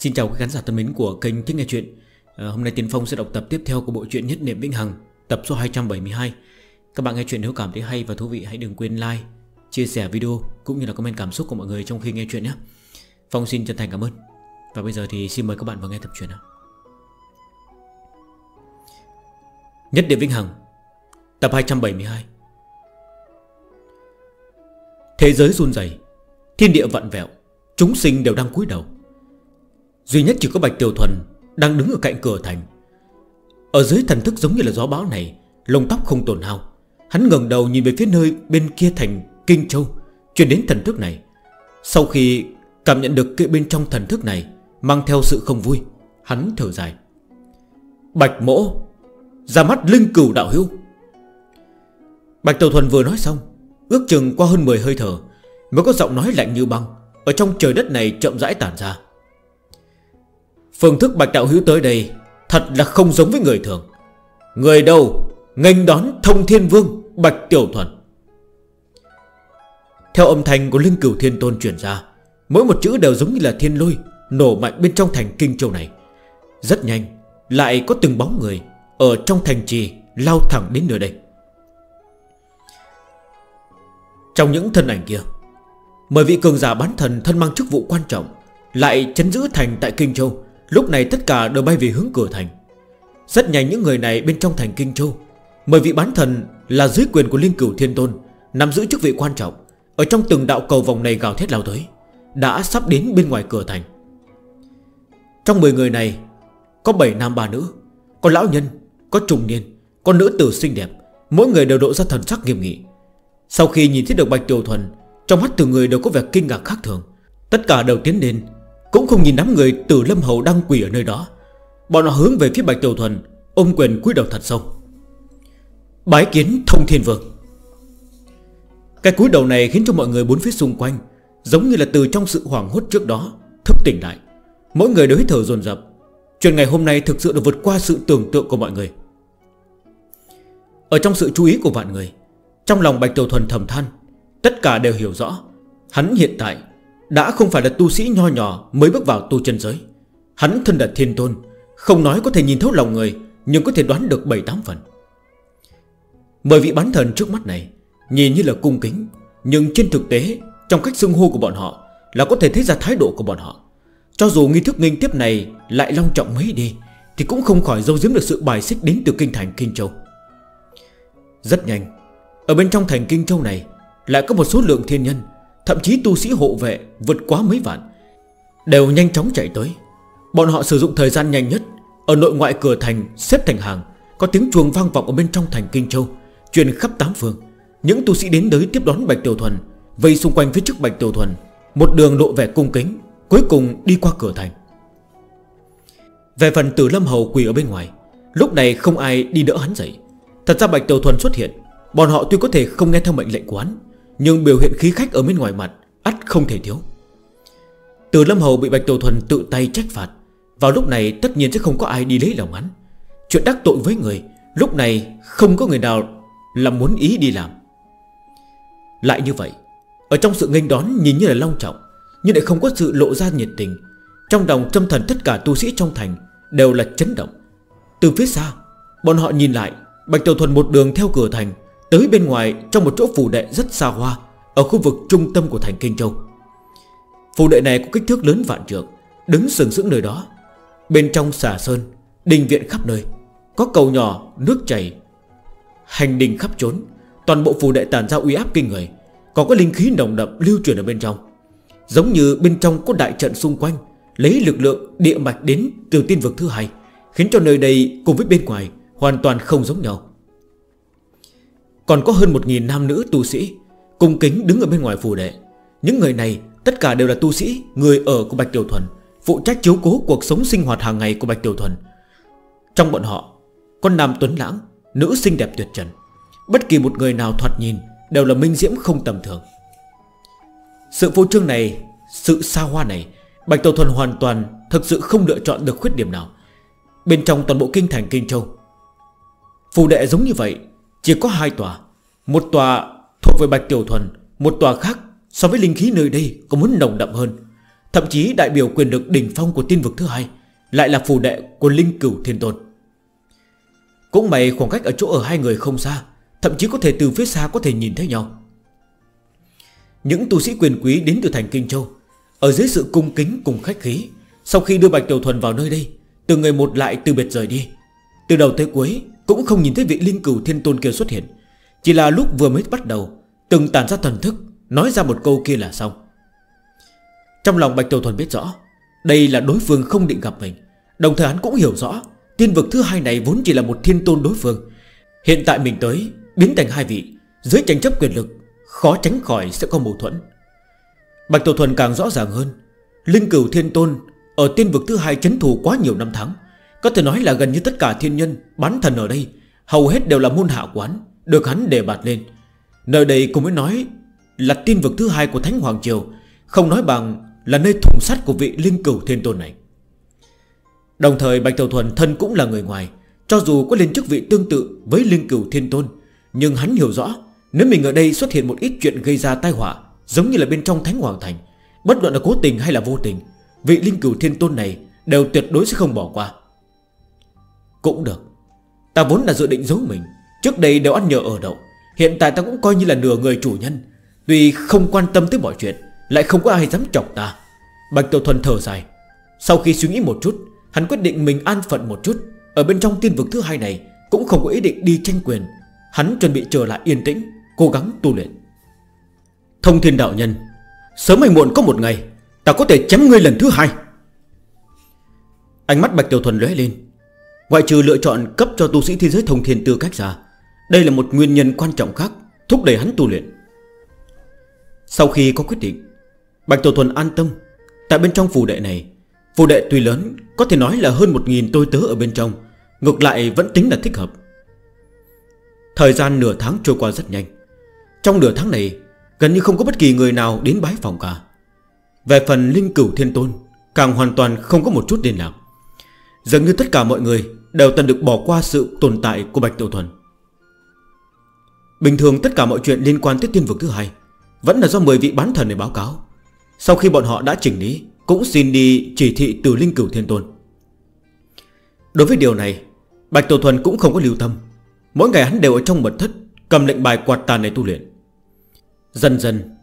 Xin chào quý khán giả thân mến của kênh Thích Nghe Chuyện. À, Hôm nay Tiến Phong sẽ đọc tập tiếp theo của bộ truyện Nhất Niệm Vĩnh Hằng Tập số 272 Các bạn nghe chuyện nếu cảm thấy hay và thú vị hãy đừng quên like, chia sẻ video Cũng như là comment cảm xúc của mọi người trong khi nghe chuyện nhé. Phong xin chân thành cảm ơn. Và bây giờ thì xin mời các bạn vào nghe tập truyện nào. Nhất Niệm Vĩnh Hằng Tập 272 Thế giới run rẩy Thiên địa vặn vẹo Chúng sinh đều đang cúi đầu. Duy nhất chỉ có Bạch Tiểu Thuần Đang đứng ở cạnh cửa thành. Ở dưới thần thức giống như là gió bão này, Lông tóc không tổn hao. Hắn ngần đầu nhìn về phía nơi bên kia thành Kinh Châu, Chuyển đến thần thức này. Sau khi cảm nhận được kia bên trong thần thức này Mang theo sự không vui, Hắn thở dài. Bạch mỗ, Ra mắt linh cửu đạo hữu. Bạch Tiểu Thuần vừa nói xong, Ước chừng qua hơn 10 hơi thở Mới có giọng nói lạnh như băng Ở trong trời đất này chậm rãi tản ra. Phương thức bạch đạo hữu tới đây Thật là không giống với người thường. Người đâu? Nghênh đón thông thiên vương, Bạch Tiểu Thuần. Theo âm thanh của Linh Cửu Thiên Tôn chuyển ra, Mỗi một chữ đều giống như là thiên lôi Nổ mạnh bên trong thành kinh châu này. Rất nhanh, Lại có từng bóng người Ở trong thành trì lao thẳng đến nơi đây. Trong những thân ảnh kia, Mời vị cường giả bán thần thân mang chức vụ quan trọng Lại chấn giữ thành tại Kinh Châu Lúc này tất cả đều bay về hướng cửa thành. Rất nhanh những người này bên trong thành Kinh Châu mời vị bán thần là dưới quyền của liên Cửu Thiên Tôn Nằm giữ chức vị quan trọng Ở trong từng đạo cầu vòng này gào thét lao tới Đã sắp đến bên ngoài cửa thành. Trong 10 người này Có 7 nam bà nữ Có lão nhân, có trùng niên Có nữ tử xinh đẹp Mỗi người đều độ ra thần sắc nghiêm nghị. Sau khi nhìn thấy được Bạch Tiểu Thuần Trong mắt từng người đều có vẻ kinh ngạc khác thường. Tất cả đều tiến đến cũng không nhìn đám người từ lâm hậu đang quỷ ở nơi đó. Bọn họ hướng về phía Bạch Tiểu Thuần, ôm quyền cúi đầu thật sâu. Bái kiến thông thiên vương. Cái cúi đầu này khiến cho mọi người bốn phía xung quanh, Giống như là từ trong sự hoảng hốt trước đó, Thức tỉnh lại. Mỗi người đều hít thở dồn dập. Chuyện ngày hôm nay thực sự được vượt qua sự tưởng tượng của mọi người. Ở trong sự chú ý của vạn người, Trong lòng Bạch Tiểu Thuần thầm than, Tất cả đều hiểu rõ, Hắn hiện tại đã không phải là tu sĩ nho nhỏ Mới bước vào tu chân giới. Hắn thân là thiên tôn, Không nói có thể nhìn thấu lòng người, Nhưng có thể đoán được 7-8 phần. Mời vị bán thần trước mắt này, Nhìn như là cung kính, Nhưng trên thực tế, Trong cách xưng hô của bọn họ Là có thể thấy ra thái độ của bọn họ. Cho dù nghi thức nghênh tiếp này Lại long trọng mấy đi, Thì cũng không khỏi dâu giếm được sự bài xích đến từ kinh thành Kinh Châu. Rất nhanh, Ở bên trong thành Kinh Châu này Lại có một số lượng thiên nhân Thậm chí tu sĩ hộ vệ vượt quá mấy vạn, Đều nhanh chóng chạy tới. Bọn họ sử dụng thời gian nhanh nhất Ở nội ngoại cửa thành, xếp thành hàng, Có tiếng chuồng vang vọng ở bên trong thành Kinh Châu, Truyền khắp tám phương. Những tu sĩ đến tới tiếp đón Bạch Tiểu Thuần, Vây xung quanh phía trước Bạch Tiểu Thuần, Một đường lộ vẻ cung kính, Cuối cùng đi qua cửa thành. Về phần tử lâm hầu quỳ ở bên ngoài, Lúc này không ai đi đỡ hắn dậy. Thật ra Bạch Tiểu Thuần xuất hiện, Bọn họ tuy có thể không nghe theo mệnh lệnh của hắn nhưng biểu hiện khí khách ở bên ngoài mặt, ắt không thể thiếu. Từ Lâm Hầu bị Bạch tổ Thuần tự tay trách phạt, Vào lúc này tất nhiên sẽ không có ai đi lấy lòng hắn. Chuyện đắc tội với người, Lúc này không có người nào Là muốn ý đi làm. Lại như vậy, Ở trong sự nghênh đón nhìn như là long trọng, Nhưng lại không có sự lộ ra nhiệt tình. Trong lòng tâm thần tất cả tu sĩ trong thành Đều là chấn động. Từ phía xa, Bọn họ nhìn lại, Bạch Tiểu Thuần một đường theo cửa thành Tới bên ngoài trong một chỗ phủ đệ rất xa hoa Ở khu vực trung tâm của thành Kinh Châu. Phủ đệ này có kích thước lớn vạn trượng Đứng sừng sững nơi đó. Bên trong xà sơn Đình viện khắp nơi Có cầu nhỏ, nước chảy Hành đình khắp trốn Toàn bộ phủ đệ tàn ra uy áp kinh người Còn có linh khí nồng đậm lưu truyền ở bên trong. Giống như bên trong có đại trận xung quanh Lấy lực lượng địa mạch đến từ tiên vực thứ hai Khiến cho nơi đây cùng với bên ngoài Hoàn toàn không giống nhau. Còn có hơn 1.000 nam nữ tu sĩ Cung kính đứng ở bên ngoài phù đệ. Những người này tất cả đều là tu sĩ Người ở của Bạch Tiểu Thuần Phụ trách chiếu cố cuộc sống sinh hoạt hàng ngày của Bạch Tiểu Thuần. Trong bọn họ Con nam tuấn lãng, nữ xinh đẹp tuyệt trần. Bất kỳ một người nào thoạt nhìn Đều là minh diễm không tầm thường. Sự phô trương này Sự xa hoa này Bạch Tiểu Thuần hoàn toàn thực sự không lựa chọn được khuyết điểm nào. Bên trong toàn bộ kinh thành Kinh Châu Phù đệ giống như vậy chỉ có hai tòa. Một tòa thuộc về Bạch Tiểu Thuần, Một tòa khác so với linh khí nơi đây Có muốn nồng đậm hơn. Thậm chí đại biểu quyền lực đỉnh phong của tiên vực thứ hai Lại là phù đệ của Linh Cửu Thiên Tôn. Cũng may khoảng cách ở chỗ ở hai người không xa, Thậm chí có thể từ phía xa có thể nhìn thấy nhau. Những tu sĩ quyền quý đến từ thành Kinh Châu, Ở dưới sự cung kính cùng khách khí, Sau khi đưa Bạch Tiểu Thuần vào nơi đây, Từng người một lại từ biệt rời đi. Từ đầu tới cuối cũng không nhìn thấy vị linh cửu thiên tôn kia xuất hiện. Chỉ là lúc vừa mới bắt đầu, Từng tàn ra thần thức, Nói ra một câu kia là xong. Trong lòng Bạch Tiểu Thuần biết rõ, Đây là đối phương không định gặp mình. Đồng thời hắn cũng hiểu rõ, Tiên vực thứ hai này vốn chỉ là một thiên tôn đối phương. Hiện tại mình tới, Biến thành hai vị, Dưới tranh chấp quyền lực, Khó tránh khỏi sẽ có mâu thuẫn. Bạch Tổ Thuần càng rõ ràng hơn, Linh cửu thiên tôn Ở tiên vực thứ hai chấn thủ quá nhiều năm tháng có thể nói là gần như tất cả thiên nhân Bán thần ở đây, Hầu hết đều là môn hạ quán, Được hắn đề bạt lên. Nơi đây cũng mới nói Là tiên vực thứ hai của Thánh Hoàng Triều, Không nói bằng là nơi thủng sát của vị linh cửu thiên tôn này. Đồng thời Bạch Tiểu Thuần thân cũng là người ngoài, Cho dù có lên chức vị tương tự với linh cửu thiên tôn, Nhưng hắn hiểu rõ Nếu mình ở đây xuất hiện một ít chuyện gây ra tai họa, Giống như là bên trong Thánh Hoàng Thành, Bất luận là cố tình hay là vô tình, Vị linh cửu thiên tôn này đều tuyệt đối sẽ không bỏ qua. Cũng được. Ta vốn là dự định giấu mình. Trước đây đều ăn nhờ ở đậu. Hiện tại ta cũng coi như là nửa người chủ nhân. Tuy không quan tâm tới mọi chuyện, Lại không có ai dám chọc ta. Bạch Tiểu Thuần thở dài. Sau khi suy nghĩ một chút, Hắn quyết định mình an phận một chút. Ở bên trong tiên vực thứ hai này, Cũng không có ý định đi tranh quyền. Hắn chuẩn bị trở lại yên tĩnh, Cố gắng tu luyện. Thông thiên đạo nhân, Sớm hay muộn có một ngày, Ta có thể chém ngươi lần thứ hai. Ánh mắt Bạch Tiểu Thuần lóe lên. Ngoại trừ lựa chọn cấp cho tu sĩ thế giới thông thiên tư cách ra, Đây là một nguyên nhân quan trọng khác Thúc đẩy hắn tu luyện. Sau khi có quyết định, Bạch Tổ Thuần an tâm, Tại bên trong phù đệ này Phù đệ tuy lớn, Có thể nói là hơn 1.000 tôi tớ ở bên trong, Ngược lại vẫn tính là thích hợp. Thời gian nửa tháng trôi qua rất nhanh. Trong nửa tháng này, Gần như không có bất kỳ người nào đến bái phòng cả. Về phần linh cửu thiên tôn, Càng hoàn toàn không có một chút liên lạc. Dường như tất cả mọi người Đều tần được bỏ qua sự tồn tại của Bạch Tiểu Thuần. Bình thường tất cả mọi chuyện liên quan tới tiên vực thứ hai Vẫn là do 10 vị bán thần để báo cáo. Sau khi bọn họ đã chỉnh lý, Cũng xin đi chỉ thị từ Linh Cửu Thiên Tôn. Đối với điều này, Bạch Tiểu Thuần cũng không có lưu tâm. Mỗi ngày hắn đều ở trong mật thất, Cầm lệnh bài quạt tàn này tu luyện. Dần dần,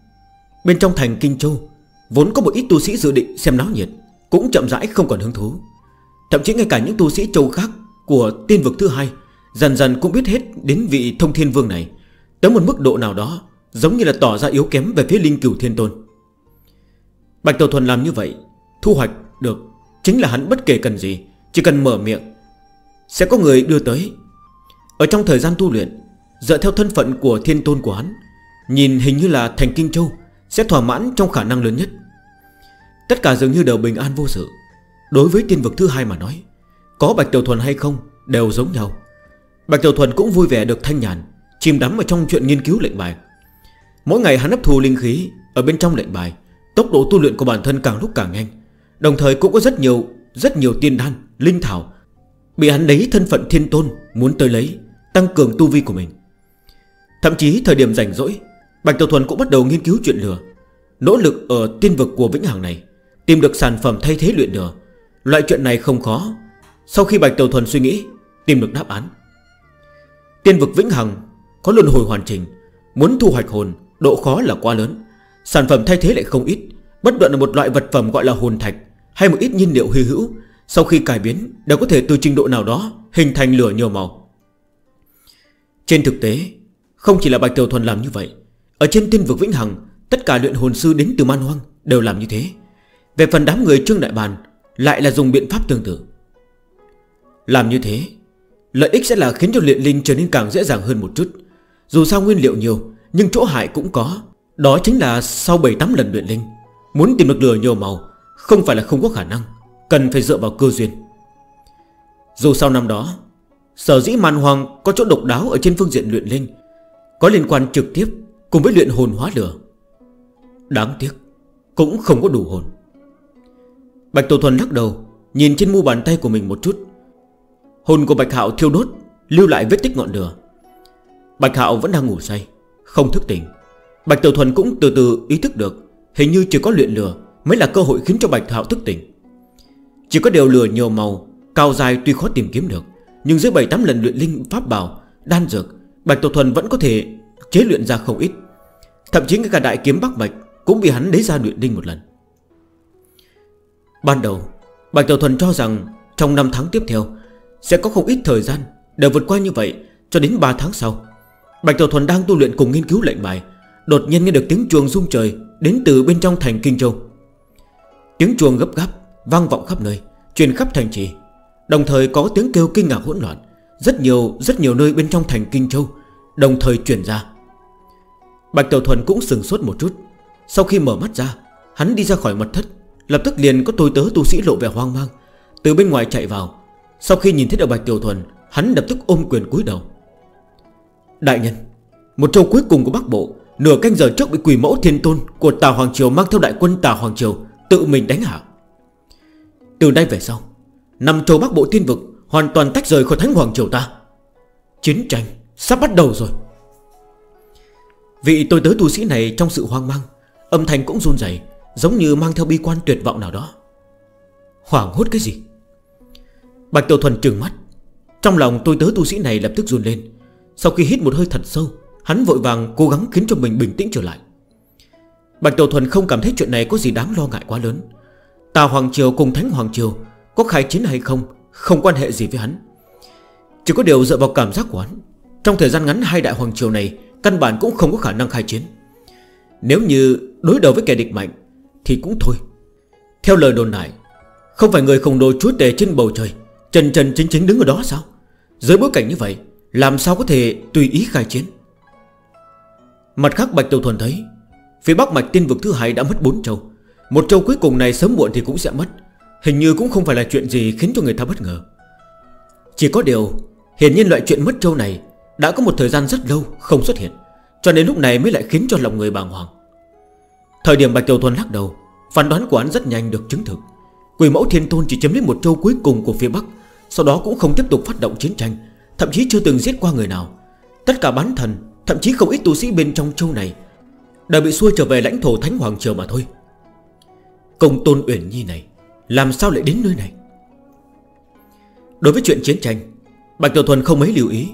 Bên trong thành Kinh Châu, Vốn có một ít tu sĩ dự định xem náo nhiệt, Cũng chậm rãi không còn hứng thú. Thậm chí ngay cả những tu sĩ châu khác Của tiên vực thứ hai Dần dần cũng biết hết đến vị thông thiên vương này, Tới một mức độ nào đó Giống như là tỏ ra yếu kém về phía linh cửu thiên tôn. Bạch Tàu Thuần làm như vậy, Thu hoạch được Chính là hắn bất kể cần gì, Chỉ cần mở miệng, Sẽ có người đưa tới. Ở trong thời gian tu luyện, Dựa theo thân phận của thiên tôn của hắn, Nhìn hình như là thành kinh châu Sẽ thỏa mãn trong khả năng lớn nhất. Tất cả dường như đều bình an vô sự. Đối với tiên vực thứ hai mà nói Có Bạch Tiểu Thuần hay không đều giống nhau. Bạch Tiểu Thuần cũng vui vẻ được thanh nhàn Chìm đắm ở trong chuyện nghiên cứu lệnh bài. Mỗi ngày hắn hấp thu linh khí Ở bên trong lệnh bài Tốc độ tu luyện của bản thân càng lúc càng nhanh. Đồng thời cũng có rất nhiều rất nhiều tiên đan, linh thảo Bị hắn lấy thân phận thiên tôn Muốn tới lấy Tăng cường tu vi của mình. Thậm chí thời điểm rảnh rỗi Bạch Tiểu Thuần cũng bắt đầu nghiên cứu chuyện lửa. Nỗ lực ở tiên vực của Vĩnh Hằng này Tìm được sản phẩm thay thế luyện lửa Loại chuyện này không khó. Sau khi Bạch Tiểu Thuần suy nghĩ, Tìm được đáp án. Tiên vực Vĩnh Hằng có luân hồi hoàn chỉnh, Muốn thu hoạch hồn, độ khó là quá lớn. Sản phẩm thay thế lại không ít, Bất luận là một loại vật phẩm gọi là hồn thạch Hay một ít nhiên liệu hy hữu, Sau khi cải biến đều có thể từ trình độ nào đó Hình thành lửa nhiều màu. Trên thực tế, Không chỉ là Bạch Tiểu Thuần làm như vậy, Ở trên tiên vực Vĩnh Hằng, Tất cả luyện hồn sư đến từ man hoang đều làm như thế. Về phần đám người Trương Đại Bàn lại là dùng biện pháp tương tự. Làm như thế, Lợi ích sẽ là khiến cho luyện linh trở nên càng dễ dàng hơn một chút. Dù sao nguyên liệu nhiều, Nhưng chỗ hại cũng có. Đó chính là sau 7-8 lần luyện linh, Muốn tìm được lửa nhiều màu Không phải là không có khả năng, Cần phải dựa vào cơ duyên. Dù sau năm đó, Sở dĩ màn hoàng có chỗ độc đáo ở trên phương diện luyện linh Có liên quan trực tiếp Cùng với luyện hồn hóa lửa. Đáng tiếc, Cũng không có đủ hồn. Bạch Tổ Thuần lắc đầu, Nhìn trên mu bàn tay của mình một chút. Hồn của Bạch Hạo thiêu đốt, Lưu lại vết tích ngọn lửa. Bạch Hạo vẫn đang ngủ say, Không thức tỉnh. Bạch Tiểu Thuần cũng từ từ ý thức được, Hình như chỉ có luyện lửa Mới là cơ hội khiến cho Bạch Hạo thức tỉnh. Chỉ có điều lửa nhiều màu, Cao dài tuy khó tìm kiếm được, Nhưng dưới 7-8 lần luyện linh pháp bảo, Đan dược, Bạch Tiểu Thuần vẫn có thể chế luyện ra không ít. Thậm chí ngay cả đại kiếm Bắc Bạch Cũng bị hắn lấy ra luyện đinh một lần. Ban đầu, Bạch Tiểu Thuần cho rằng Trong 5 tháng tiếp theo Sẽ có không ít thời gian Để vượt qua như vậy Cho đến 3 tháng sau. Bạch Tiểu Thuần đang tu luyện cùng nghiên cứu lệnh bài, Đột nhiên nghe được tiếng chuồng rung trời Đến từ bên trong thành Kinh Châu. Tiếng chuồng gấp gáp Vang vọng khắp nơi, Truyền khắp thành trì, Đồng thời có tiếng kêu kinh ngạc hỗn loạn, Rất nhiều rất nhiều nơi bên trong thành Kinh Châu Đồng thời chuyển ra. Bạch Tiểu Thuần cũng sừng sốt một chút, Sau khi mở mắt ra, Hắn đi ra khỏi mật thất Lập tức liền có tôi tớ tu sĩ lộ vẻ hoang mang. Từ bên ngoài chạy vào. Sau khi nhìn thấy đạo Bạch Tiểu Thuần, Hắn lập tức ôm quyền cúi đầu. Đại nhân, Một châu cuối cùng của Bắc Bộ, Nửa canh giờ trước bị quỷ mẫu thiên tôn Của Tà Hoàng Triều mang theo đại quân Tà Hoàng Triều Tự mình đánh hạ. Từ nay về sau, Năm châu Bắc Bộ thiên vực Hoàn toàn tách rời khỏi Thánh Hoàng Triều ta. Chiến tranh sắp bắt đầu rồi. Vị tôi tớ tu sĩ này trong sự hoang mang, Âm thanh cũng run dày Giống như mang theo bi quan tuyệt vọng nào đó. Hoảng hốt cái gì? Bạch Tiểu Thuần trừng mắt. Trong lòng tôi tớ tu sĩ này lập tức run lên. Sau khi hít một hơi thật sâu, Hắn vội vàng cố gắng khiến cho mình bình tĩnh trở lại. Bạch Tiểu Thuần không cảm thấy chuyện này có gì đáng lo ngại quá lớn. Tà Hoàng Triều cùng Thánh Hoàng Triều Có khai chiến hay không Không quan hệ gì với hắn. Chỉ có điều dựa vào cảm giác của hắn, Trong thời gian ngắn hai đại Hoàng Triều này Căn bản cũng không có khả năng khai chiến. Nếu như đối đầu với kẻ địch mạnh thì cũng thôi. Theo lời đồn này, Không phải người khổng lồ chúa tể trên bầu trời Trần trần chính chính đứng ở đó sao? Dưới bối cảnh như vậy Làm sao có thể tùy ý khai chiến? Mặt khác Bạch Tiểu Thuần thấy Phía Bắc Mạch tiên vực thứ hai đã mất 4 châu. Một châu cuối cùng này sớm muộn thì cũng sẽ mất. Hình như cũng không phải là chuyện gì khiến cho người ta bất ngờ. Chỉ có điều Hiển nhiên loại chuyện mất châu này Đã có một thời gian rất lâu không xuất hiện Cho nên lúc này mới lại khiến cho lòng người bàng hoàng. Thời điểm Bạch Tiểu Thuần lắc đầu, Phán đoán của hắn rất nhanh được chứng thực. Quỷ mẫu thiên tôn chỉ chiếm lấy một châu cuối cùng của phía Bắc, Sau đó cũng không tiếp tục phát động chiến tranh, Thậm chí chưa từng giết qua người nào. Tất cả bán thần, Thậm chí không ít tu sĩ bên trong châu này Đã bị xua trở về lãnh thổ Thánh Hoàng Triều mà thôi. Công tôn Uyển Nhi này, Làm sao lại đến nơi này? Đối với chuyện chiến tranh, Bạch Tiểu Thuần không mấy lưu ý.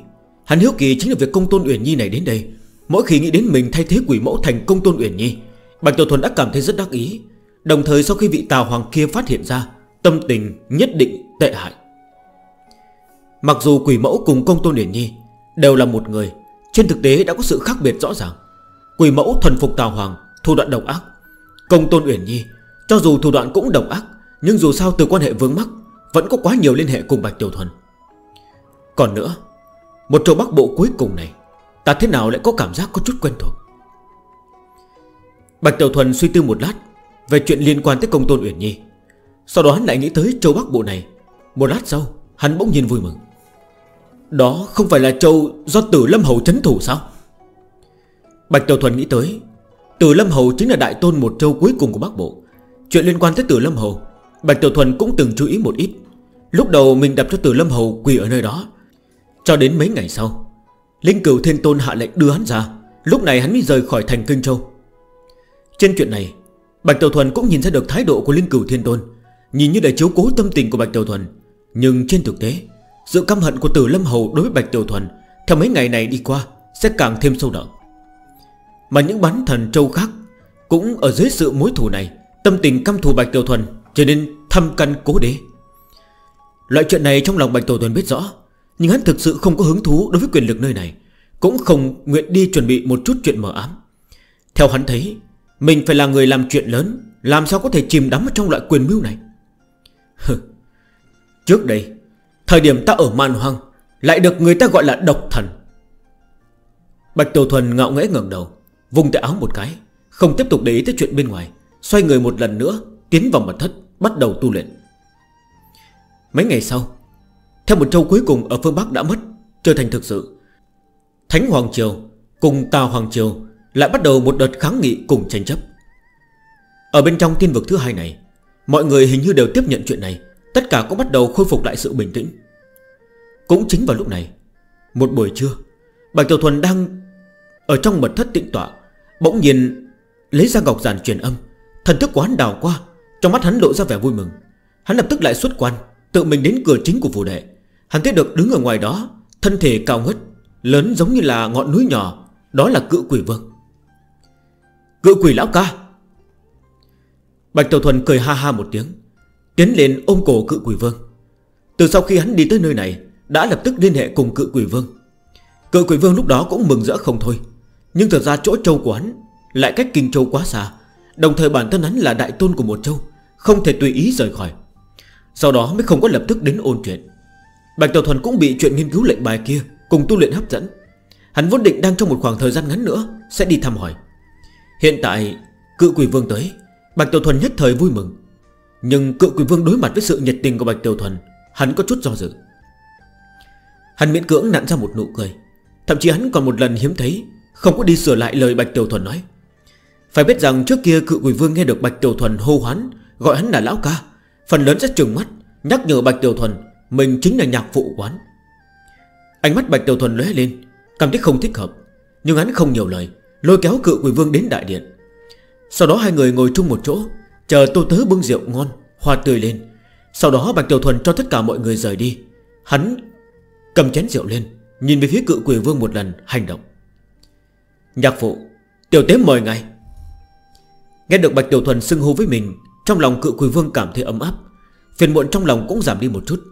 Hắn hiếu kỳ chính là việc công tôn Uyển Nhi này đến đây, Mỗi khi nghĩ đến mình thay thế quỷ mẫu thành công tôn Uyển Nhi Bạch Tiểu Thuần đã cảm thấy rất đắc ý. Đồng thời sau khi vị tào hoàng kia phát hiện ra, Tâm tình nhất định tệ hại. Mặc dù quỷ mẫu cùng công tôn điển nhi Đều là một người, Trên thực tế đã có sự khác biệt rõ ràng. Quỷ mẫu thuần phục tào hoàng, Thủ đoạn độc ác. Công tôn uyển nhi, Cho dù thủ đoạn cũng độc ác, Nhưng dù sao từ quan hệ vướng mắc, Vẫn có quá nhiều liên hệ cùng Bạch Tiểu Thuần. Còn nữa, Một châu Bắc Bộ cuối cùng này, Ta thế nào lại có cảm giác có chút quen thuộc? Bạch Tiểu Thuần suy tư một lát Về chuyện liên quan tới công tôn Uyển Nhi. Sau đó hắn lại nghĩ tới châu Bắc Bộ này. Một lát sau, hắn bỗng nhiên vui mừng. Đó không phải là châu do Tử Lâm Hầu chấn thủ sao? Bạch Tiểu Thuần nghĩ tới, Tử Lâm Hầu chính là đại tôn một châu cuối cùng của Bắc Bộ. Chuyện liên quan tới Tử Lâm Hầu, Bạch Tiểu Thuần cũng từng chú ý một ít. Lúc đầu mình đập cho Tử Lâm Hầu quỳ ở nơi đó. Cho đến mấy ngày sau, Linh cửu thiên tôn hạ lệnh đưa hắn ra. Lúc này hắn mới rời khỏi thành Kinh Châu. Trên chuyện này, Bạch Tiểu Thuần cũng nhìn ra được thái độ của Linh Cửu Thiên Tôn, Nhìn như để chiếu cố tâm tình của Bạch Tiểu Thuần. Nhưng trên thực tế, Sự căm hận của Tử Lâm Hầu đối với Bạch Tiểu Thuần Theo mấy ngày này đi qua Sẽ càng thêm sâu đậm. Mà những bán thần châu khác Cũng ở dưới sự mối thù này, Tâm tình căm thù Bạch Tiểu Thuần Trở nên thăm căn cố đế. Loại chuyện này trong lòng Bạch Tiểu Thuần biết rõ, Nhưng hắn thực sự không có hứng thú đối với quyền lực nơi này, Cũng không nguyện đi chuẩn bị một chút chuyện mở ám. Theo hắn thấy mình phải là người làm chuyện lớn, Làm sao có thể chìm đắm trong loại quyền mưu này? Trước đây, Thời điểm ta ở man hoang, Lại được người ta gọi là độc thần. Bạch Tiểu Thuần ngạo nghẽ ngẩng đầu Vùng tay áo một cái, Không tiếp tục để ý tới chuyện bên ngoài, Xoay người một lần nữa, Tiến vào mật thất, Bắt đầu tu luyện. Mấy ngày sau, Theo một châu cuối cùng ở phương Bắc đã mất, Trở thành thực sự. Thánh Hoàng Triều Cùng Tà Hoàng Triều lại bắt đầu một đợt kháng nghị cùng tranh chấp. Ở bên trong tiên vực thứ hai này, Mọi người hình như đều tiếp nhận chuyện này, Tất cả cũng bắt đầu khôi phục lại sự bình tĩnh. Cũng chính vào lúc này, Một buổi trưa, Bạch Tiểu Thuần đang Ở trong mật thất tịnh tọa, Bỗng nhiên lấy ra ngọc giản truyền âm, Thần thức của hắn đào qua, Trong mắt hắn lộ ra vẻ vui mừng. Hắn lập tức lại xuất quan, Tự mình đến cửa chính của phủ đệ. Hắn thấy được đứng ở ngoài đó, Thân thể cao ngất, Lớn giống như là ngọn núi nhỏ, Đó là cự quỷ vương. Ngự quỷ lão ca. Bạch Tiểu Thuần cười ha ha một tiếng, Tiến lên ôm cổ cự quỷ vương. Từ sau khi hắn đi tới nơi này, Đã lập tức liên hệ cùng cự quỷ vương. Cự quỷ vương lúc đó cũng mừng rỡ không thôi, Nhưng thật ra chỗ châu của hắn Lại cách kinh châu quá xa, Đồng thời bản thân hắn là đại tôn của một châu, Không thể tùy ý rời khỏi. Sau đó mới không có lập tức đến ôn chuyện. Bạch Tiểu Thuần cũng bị chuyện nghiên cứu lệnh bài kia Cùng tu luyện hấp dẫn. Hắn vốn định đang trong một khoảng thời gian ngắn nữa Sẽ đi thăm hỏi. Hiện tại, cự quỷ vương tới, Bạch Tiểu Thuần nhất thời vui mừng. Nhưng cự quỷ vương đối mặt với sự nhiệt tình của Bạch Tiểu Thuần, Hắn có chút do dự. Hắn miễn cưỡng nặn ra một nụ cười. Thậm chí hắn còn một lần hiếm thấy, Không có đi sửa lại lời Bạch Tiểu Thuần nói. Phải biết rằng trước kia cự quỷ vương nghe được Bạch Tiểu Thuần hô hoán, Gọi hắn là lão ca, Phần lớn rất trừng mắt, Nhắc nhở Bạch Tiểu Thuần Mình chính là nhạc phụ quán. Ánh mắt Bạch Tiểu Thuần lóe lên, Cảm thấy không thích hợp, Nhưng hắn không nhiều lời. Lôi kéo cự quỷ vương đến đại điện. Sau đó hai người ngồi chung một chỗ, Chờ tô tớ bưng rượu ngon, Hoa tươi lên. Sau đó Bạch Tiểu Thuần cho tất cả mọi người rời đi. Hắn cầm chén rượu lên, Nhìn về phía cự quỷ vương một lần, hành động. Nhạc phụ, Tiểu tế mời ngài. Nghe được Bạch Tiểu Thuần xưng hô với mình, Trong lòng cự quỷ vương cảm thấy ấm áp. Phiền muộn trong lòng cũng giảm đi một chút.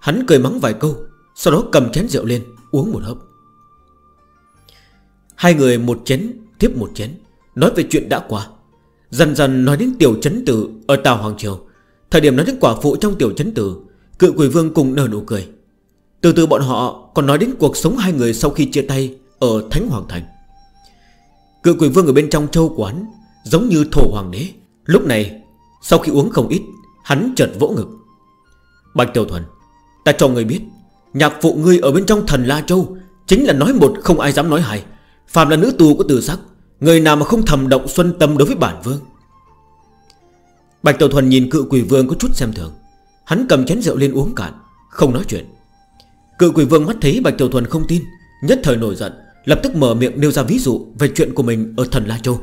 Hắn cười mắng vài câu, Sau đó cầm chén rượu lên, uống một hớp. Hai người một chén tiếp một chén, Nói về chuyện đã qua. Dần dần nói đến tiểu chấn tử ở Tàu Hoàng Triều. Thời điểm nói đến quả phụ trong tiểu chấn tử, Cự quỷ vương cùng nở nụ cười. Từ từ bọn họ còn nói đến cuộc sống hai người sau khi chia tay Ở Thánh Hoàng Thành. Cự quỷ vương ở bên trong châu quán, Giống như thổ hoàng đế. Lúc này, sau khi uống không ít, Hắn chợt vỗ ngực. Bạch Tiểu Thuần, Ta cho người biết, Nhạc phụ ngươi ở bên trong thần La Châu Chính là nói một không ai dám nói hai. Phạm là nữ tù của tử sắc, Người nào mà không thầm động xuân tâm đối với bản vương. Bạch Tiểu Thuần nhìn cự quỷ vương có chút xem thường. Hắn cầm chén rượu lên uống cạn, Không nói chuyện. Cự quỷ vương mắt thấy Bạch Tiểu Thuần không tin, Nhất thời nổi giận, Lập tức mở miệng nêu ra ví dụ về chuyện của mình ở thần La Châu,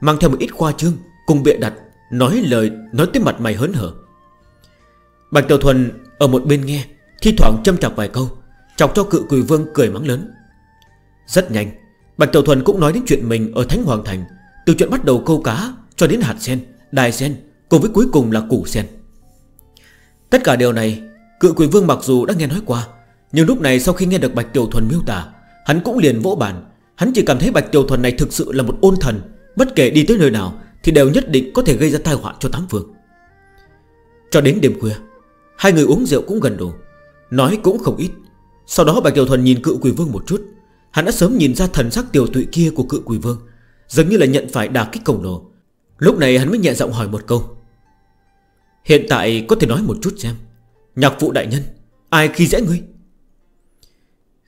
Mang theo một ít khoa trương, Cùng bịa đặt, Nói lời, nói tới mặt mày hớn hở. Bạch Tiểu Thuần ở một bên nghe, Thi thoảng châm chọc vài câu, Chọc cho cự quỷ vương cười mắng lớn. Rất nhanh Bạch Tiểu Thuần cũng nói đến chuyện mình ở Thánh Hoàng Thành. Từ chuyện bắt đầu câu cá Cho đến hạt sen, đài sen Cùng với cuối cùng là củ sen. Tất cả điều này Cự quỷ vương mặc dù đã nghe nói qua Nhưng lúc này sau khi nghe được Bạch Tiểu Thuần miêu tả Hắn cũng liền vỗ bàn. Hắn chỉ cảm thấy Bạch Tiểu Thuần này thực sự là một ôn thần Bất kể đi tới nơi nào Thì đều nhất định có thể gây ra tai họa cho tám phương Cho đến đêm khuya Hai người uống rượu cũng gần đủ Nói cũng không ít. Sau đó Bạch Tiểu Thuần nhìn cự quỷ vương một chút Hắn đã sớm nhìn ra thần sắc tiểu tụy kia của cự quỷ vương, Dường như là nhận phải đà kích khổng lồ. Lúc này hắn mới nhẹ giọng hỏi một câu. Hiện tại có thể nói một chút xem, Nhạc phụ đại nhân, Ai khi dễ ngươi?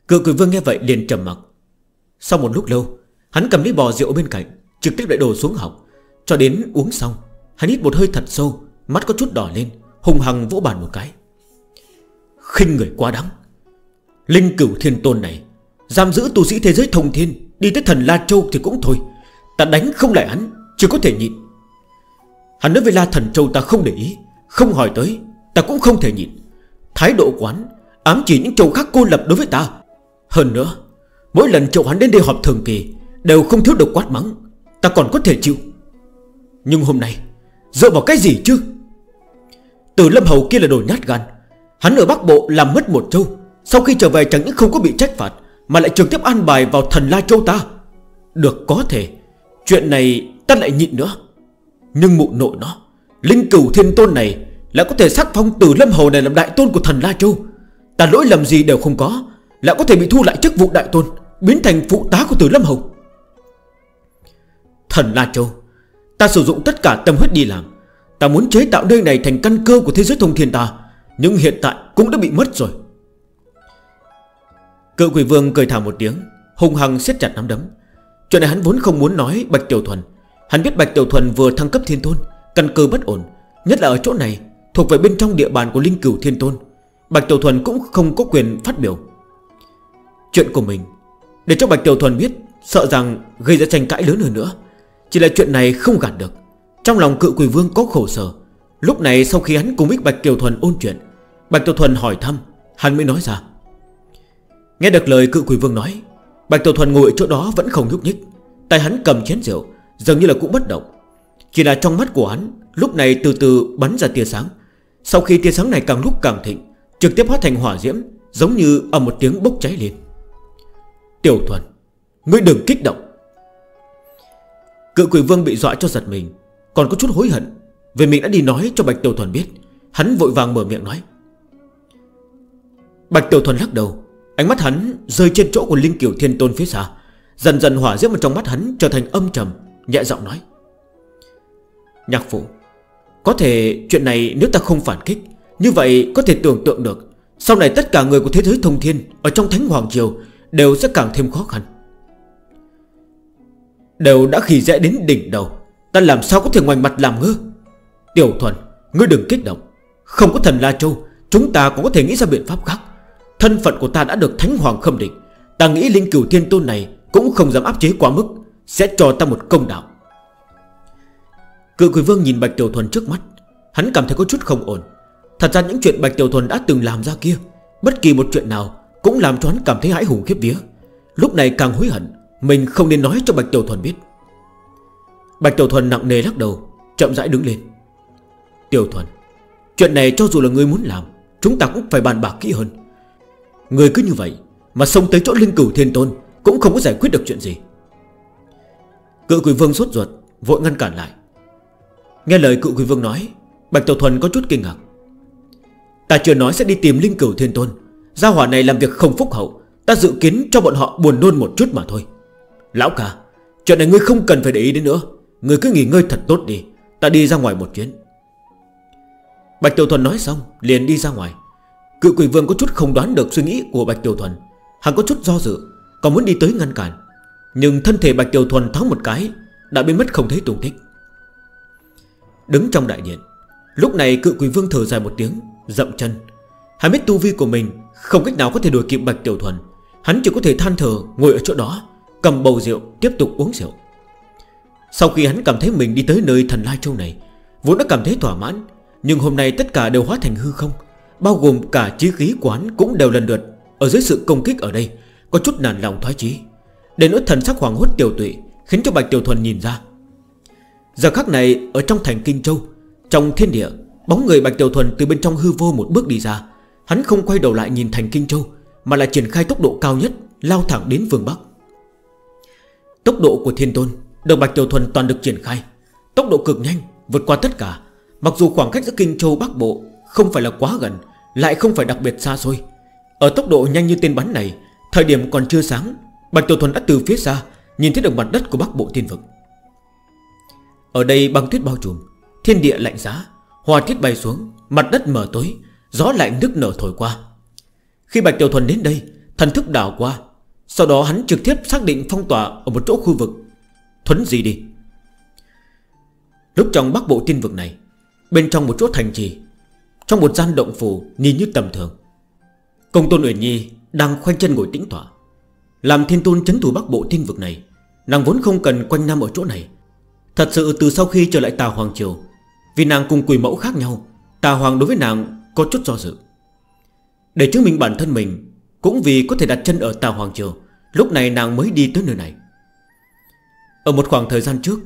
Cự quỷ vương nghe vậy liền trầm mặc. Sau một lúc lâu, Hắn cầm lấy bò rượu bên cạnh, Trực tiếp lại đổ xuống học Cho đến uống xong, Hắn hít một hơi thật sâu, Mắt có chút đỏ lên Hùng hằng vỗ bàn một cái. Khinh người quá đáng. Linh cửu thiên tôn này Giam giữ tù sĩ thế giới thông thiên, Đi tới thần La Châu thì cũng thôi. Ta đánh không lại hắn Chỉ có thể nhịn. Hắn nói với La Thần Châu ta không để ý, Không hỏi tới, Ta cũng không thể nhịn. Thái độ quán Ám chỉ những châu khác cô lập đối với ta. Hơn nữa, Mỗi lần châu hắn đến đây họp thường kỳ, Đều không thiếu được quát mắng. Ta còn có thể chịu. Nhưng hôm nay, Dựa vào cái gì chứ? Từ lâm hầu kia là đồ nhát gan. Hắn ở Bắc Bộ làm mất một châu, Sau khi trở về chẳng những không có bị trách phạt mà lại trực tiếp an bài vào thần La Châu ta. Được có thể, Chuyện này ta lại nhịn nữa. Nhưng mụ nội nó, Linh cửu thiên tôn này Lại có thể sắc phong Từ lâm hầu này làm đại tôn của thần La Châu. Ta lỗi lầm gì đều không có, Lại có thể bị thu lại chức vụ đại tôn, Biến thành phụ tá của Từ lâm hầu. Thần La Châu, Ta sử dụng tất cả tâm huyết đi làm. Ta muốn chế tạo nơi này thành căn cơ của thế giới thông thiên ta, Nhưng hiện tại cũng đã bị mất rồi. Cự quỷ vương cười thả một tiếng Hùng hăng siết chặt nắm đấm. Chuyện này hắn vốn không muốn nói Bạch Tiểu Thuần. Hắn biết Bạch Tiểu Thuần vừa thăng cấp thiên tôn, Căn cơ bất ổn, Nhất là ở chỗ này, Thuộc về bên trong địa bàn của Linh Cửu Thiên Tôn. Bạch Tiểu Thuần cũng không có quyền phát biểu. Chuyện của mình, Để cho Bạch Tiểu Thuần biết, Sợ rằng gây ra tranh cãi lớn hơn nữa. Chỉ là chuyện này không gạt được. Trong lòng cự quỷ vương có khổ sở. Lúc này sau khi hắn cùng ích Bạch Tiểu Thuần ôn chuyện, Bạch Tiểu Thuần hỏi thăm, Hắn mới nói ra. Nghe được lời cự quỷ vương nói, Bạch Tiểu Thuần ngồi chỗ đó vẫn không nhúc nhích. Tay hắn cầm chén rượu, Dường như là cũng bất động. Chỉ là trong mắt của hắn, lúc này từ từ bắn ra tia sáng. Sau khi tia sáng này càng lúc càng thịnh, Trực tiếp hóa thành hỏa diễm, Giống như ở một tiếng bốc cháy lên. Tiểu Thuần, Ngươi đừng kích động. Cự quỷ vương bị dọa cho giật mình, Còn có chút hối hận, vì mình đã đi nói cho Bạch Tiểu Thuần biết. Hắn vội vàng mở miệng nói. Bạch Tiểu Thuần lắc đầu Ánh mắt hắn rơi trên chỗ của Linh Kiều Thiên Tôn phía xa. Dần dần hỏa diễm ở trong mắt hắn trở thành âm trầm, Nhẹ giọng nói. Nhạc phụ, Có thể chuyện này nếu ta không phản kích, Như vậy có thể tưởng tượng được. Sau này tất cả người của thế giới thông thiên Ở trong Thánh Hoàng Triều Đều sẽ càng thêm khó khăn. Đều đã khỉ dễ đến đỉnh đầu, Ta làm sao có thể ngoài mặt làm ngơ? Tiểu thuần, Ngươi đừng kích động. Không có thần La Châu, Chúng ta cũng có thể nghĩ ra biện pháp khác. Thân phận của ta đã được Thánh Hoàng khâm định. Ta nghĩ Linh Cửu Thiên Tôn này Cũng không dám áp chế quá mức, Sẽ cho ta một công đạo. Cự quỷ vương nhìn Bạch Tiểu Thuần trước mắt, Hắn cảm thấy có chút không ổn. Thật ra những chuyện Bạch Tiểu Thuần đã từng làm ra kia, Bất kỳ một chuyện nào Cũng làm cho hắn cảm thấy hãi hùng khiếp vía. Lúc này càng hối hận, Mình không nên nói cho Bạch Tiểu Thuần biết. Bạch Tiểu Thuần nặng nề lắc đầu, Chậm rãi đứng lên. Tiểu Thuần, Chuyện này cho dù là người muốn làm, Chúng ta cũng phải bàn bạc kỹ hơn. Người cứ như vậy Mà xông tới chỗ Linh Cửu Thiên Tôn Cũng không có giải quyết được chuyện gì. Cựu quỷ vương sốt ruột, Vội ngăn cản lại. Nghe lời cựu quỷ vương nói, Bạch Tàu Thuần có chút kinh ngạc. Ta chưa nói sẽ đi tìm Linh Cửu Thiên Tôn. Gia hỏa này làm việc không phúc hậu, Ta dự kiến cho bọn họ buồn nôn một chút mà thôi. Lão ca, Chuyện này ngươi không cần phải để ý đến nữa. Ngươi cứ nghỉ ngơi thật tốt đi, Ta đi ra ngoài một chuyến. Bạch Tiểu Thuần nói xong, liền đi ra ngoài. Cựu quỷ vương có chút không đoán được suy nghĩ của Bạch Tiểu Thuần. Hắn có chút do dự, Còn muốn đi tới ngăn cản. Nhưng thân thể Bạch Tiểu Thuần thoáng một cái, Đã biến mất không thấy tùng tích. Đứng trong đại điện, Lúc này cựu quỷ vương thở dài một tiếng rậm chân. Hắn biết tu vi của mình không cách nào có thể đuổi kịp Bạch Tiểu Thuần. Hắn chỉ có thể than thở, ngồi ở chỗ đó, Cầm bầu rượu, tiếp tục uống rượu. Sau khi hắn cảm thấy mình đi tới nơi thần Lai Châu này, Vốn đã cảm thấy thỏa mãn, Nhưng hôm nay tất cả đều hóa thành hư không. Bao gồm cả chí khí quán cũng đều lần lượt. Ở dưới sự công kích ở đây, Có chút nản lòng thoái chí. Để nỗi thần sắc hoàng hốt tiểu tụy, Khiến cho Bạch Tiểu Thuần nhìn ra. Giờ khắc này, ở trong thành Kinh Châu, Trong thiên địa, Bóng người Bạch Tiểu Thuần từ bên trong hư vô một bước đi ra. Hắn không quay đầu lại nhìn thành Kinh Châu, Mà là triển khai tốc độ cao nhất, Lao thẳng đến vương Bắc. Tốc độ của Thiên Tôn Được Bạch Tiểu Thuần toàn được triển khai. Tốc độ cực nhanh, vượt qua tất cả. Mặc dù khoảng cách giữa Kinh Châu Bắc Bộ không phải là quá gần, Lại không phải đặc biệt xa xôi. Ở tốc độ nhanh như tên bắn này, Thời điểm còn chưa sáng, Bạch Tiểu Thuần đã từ phía xa Nhìn thấy được mặt đất của bắc bộ thiên vực. Ở đây băng tuyết bao trùm, Thiên địa lạnh giá Hòa thiết bay xuống, Mặt đất mở tối, Gió lạnh nước nở thổi qua. Khi Bạch Tiểu Thuần đến đây, Thần thức đảo qua, Sau đó hắn trực tiếp xác định phong tỏa Ở một chỗ khu vực. Thuấn gì đi. Lúc trong bắc bộ tiên vực này, Bên trong một chỗ thành trì trong một gian động phủ nhìn như tầm thường. Công tôn Uyển Nhi đang khoanh chân ngồi tĩnh tỏa Làm thiên tôn chấn thủ bắc bộ thiên vực này, Nàng vốn không cần quanh năm ở chỗ này. Thật sự từ sau khi trở lại Tà Hoàng Triều, Vì nàng cùng quỷ mẫu khác nhau, Tà Hoàng đối với nàng có chút do dự. Để chứng minh bản thân mình, Cũng vì có thể đặt chân ở Tà Hoàng Triều, Lúc này nàng mới đi tới nơi này. Ở một khoảng thời gian trước,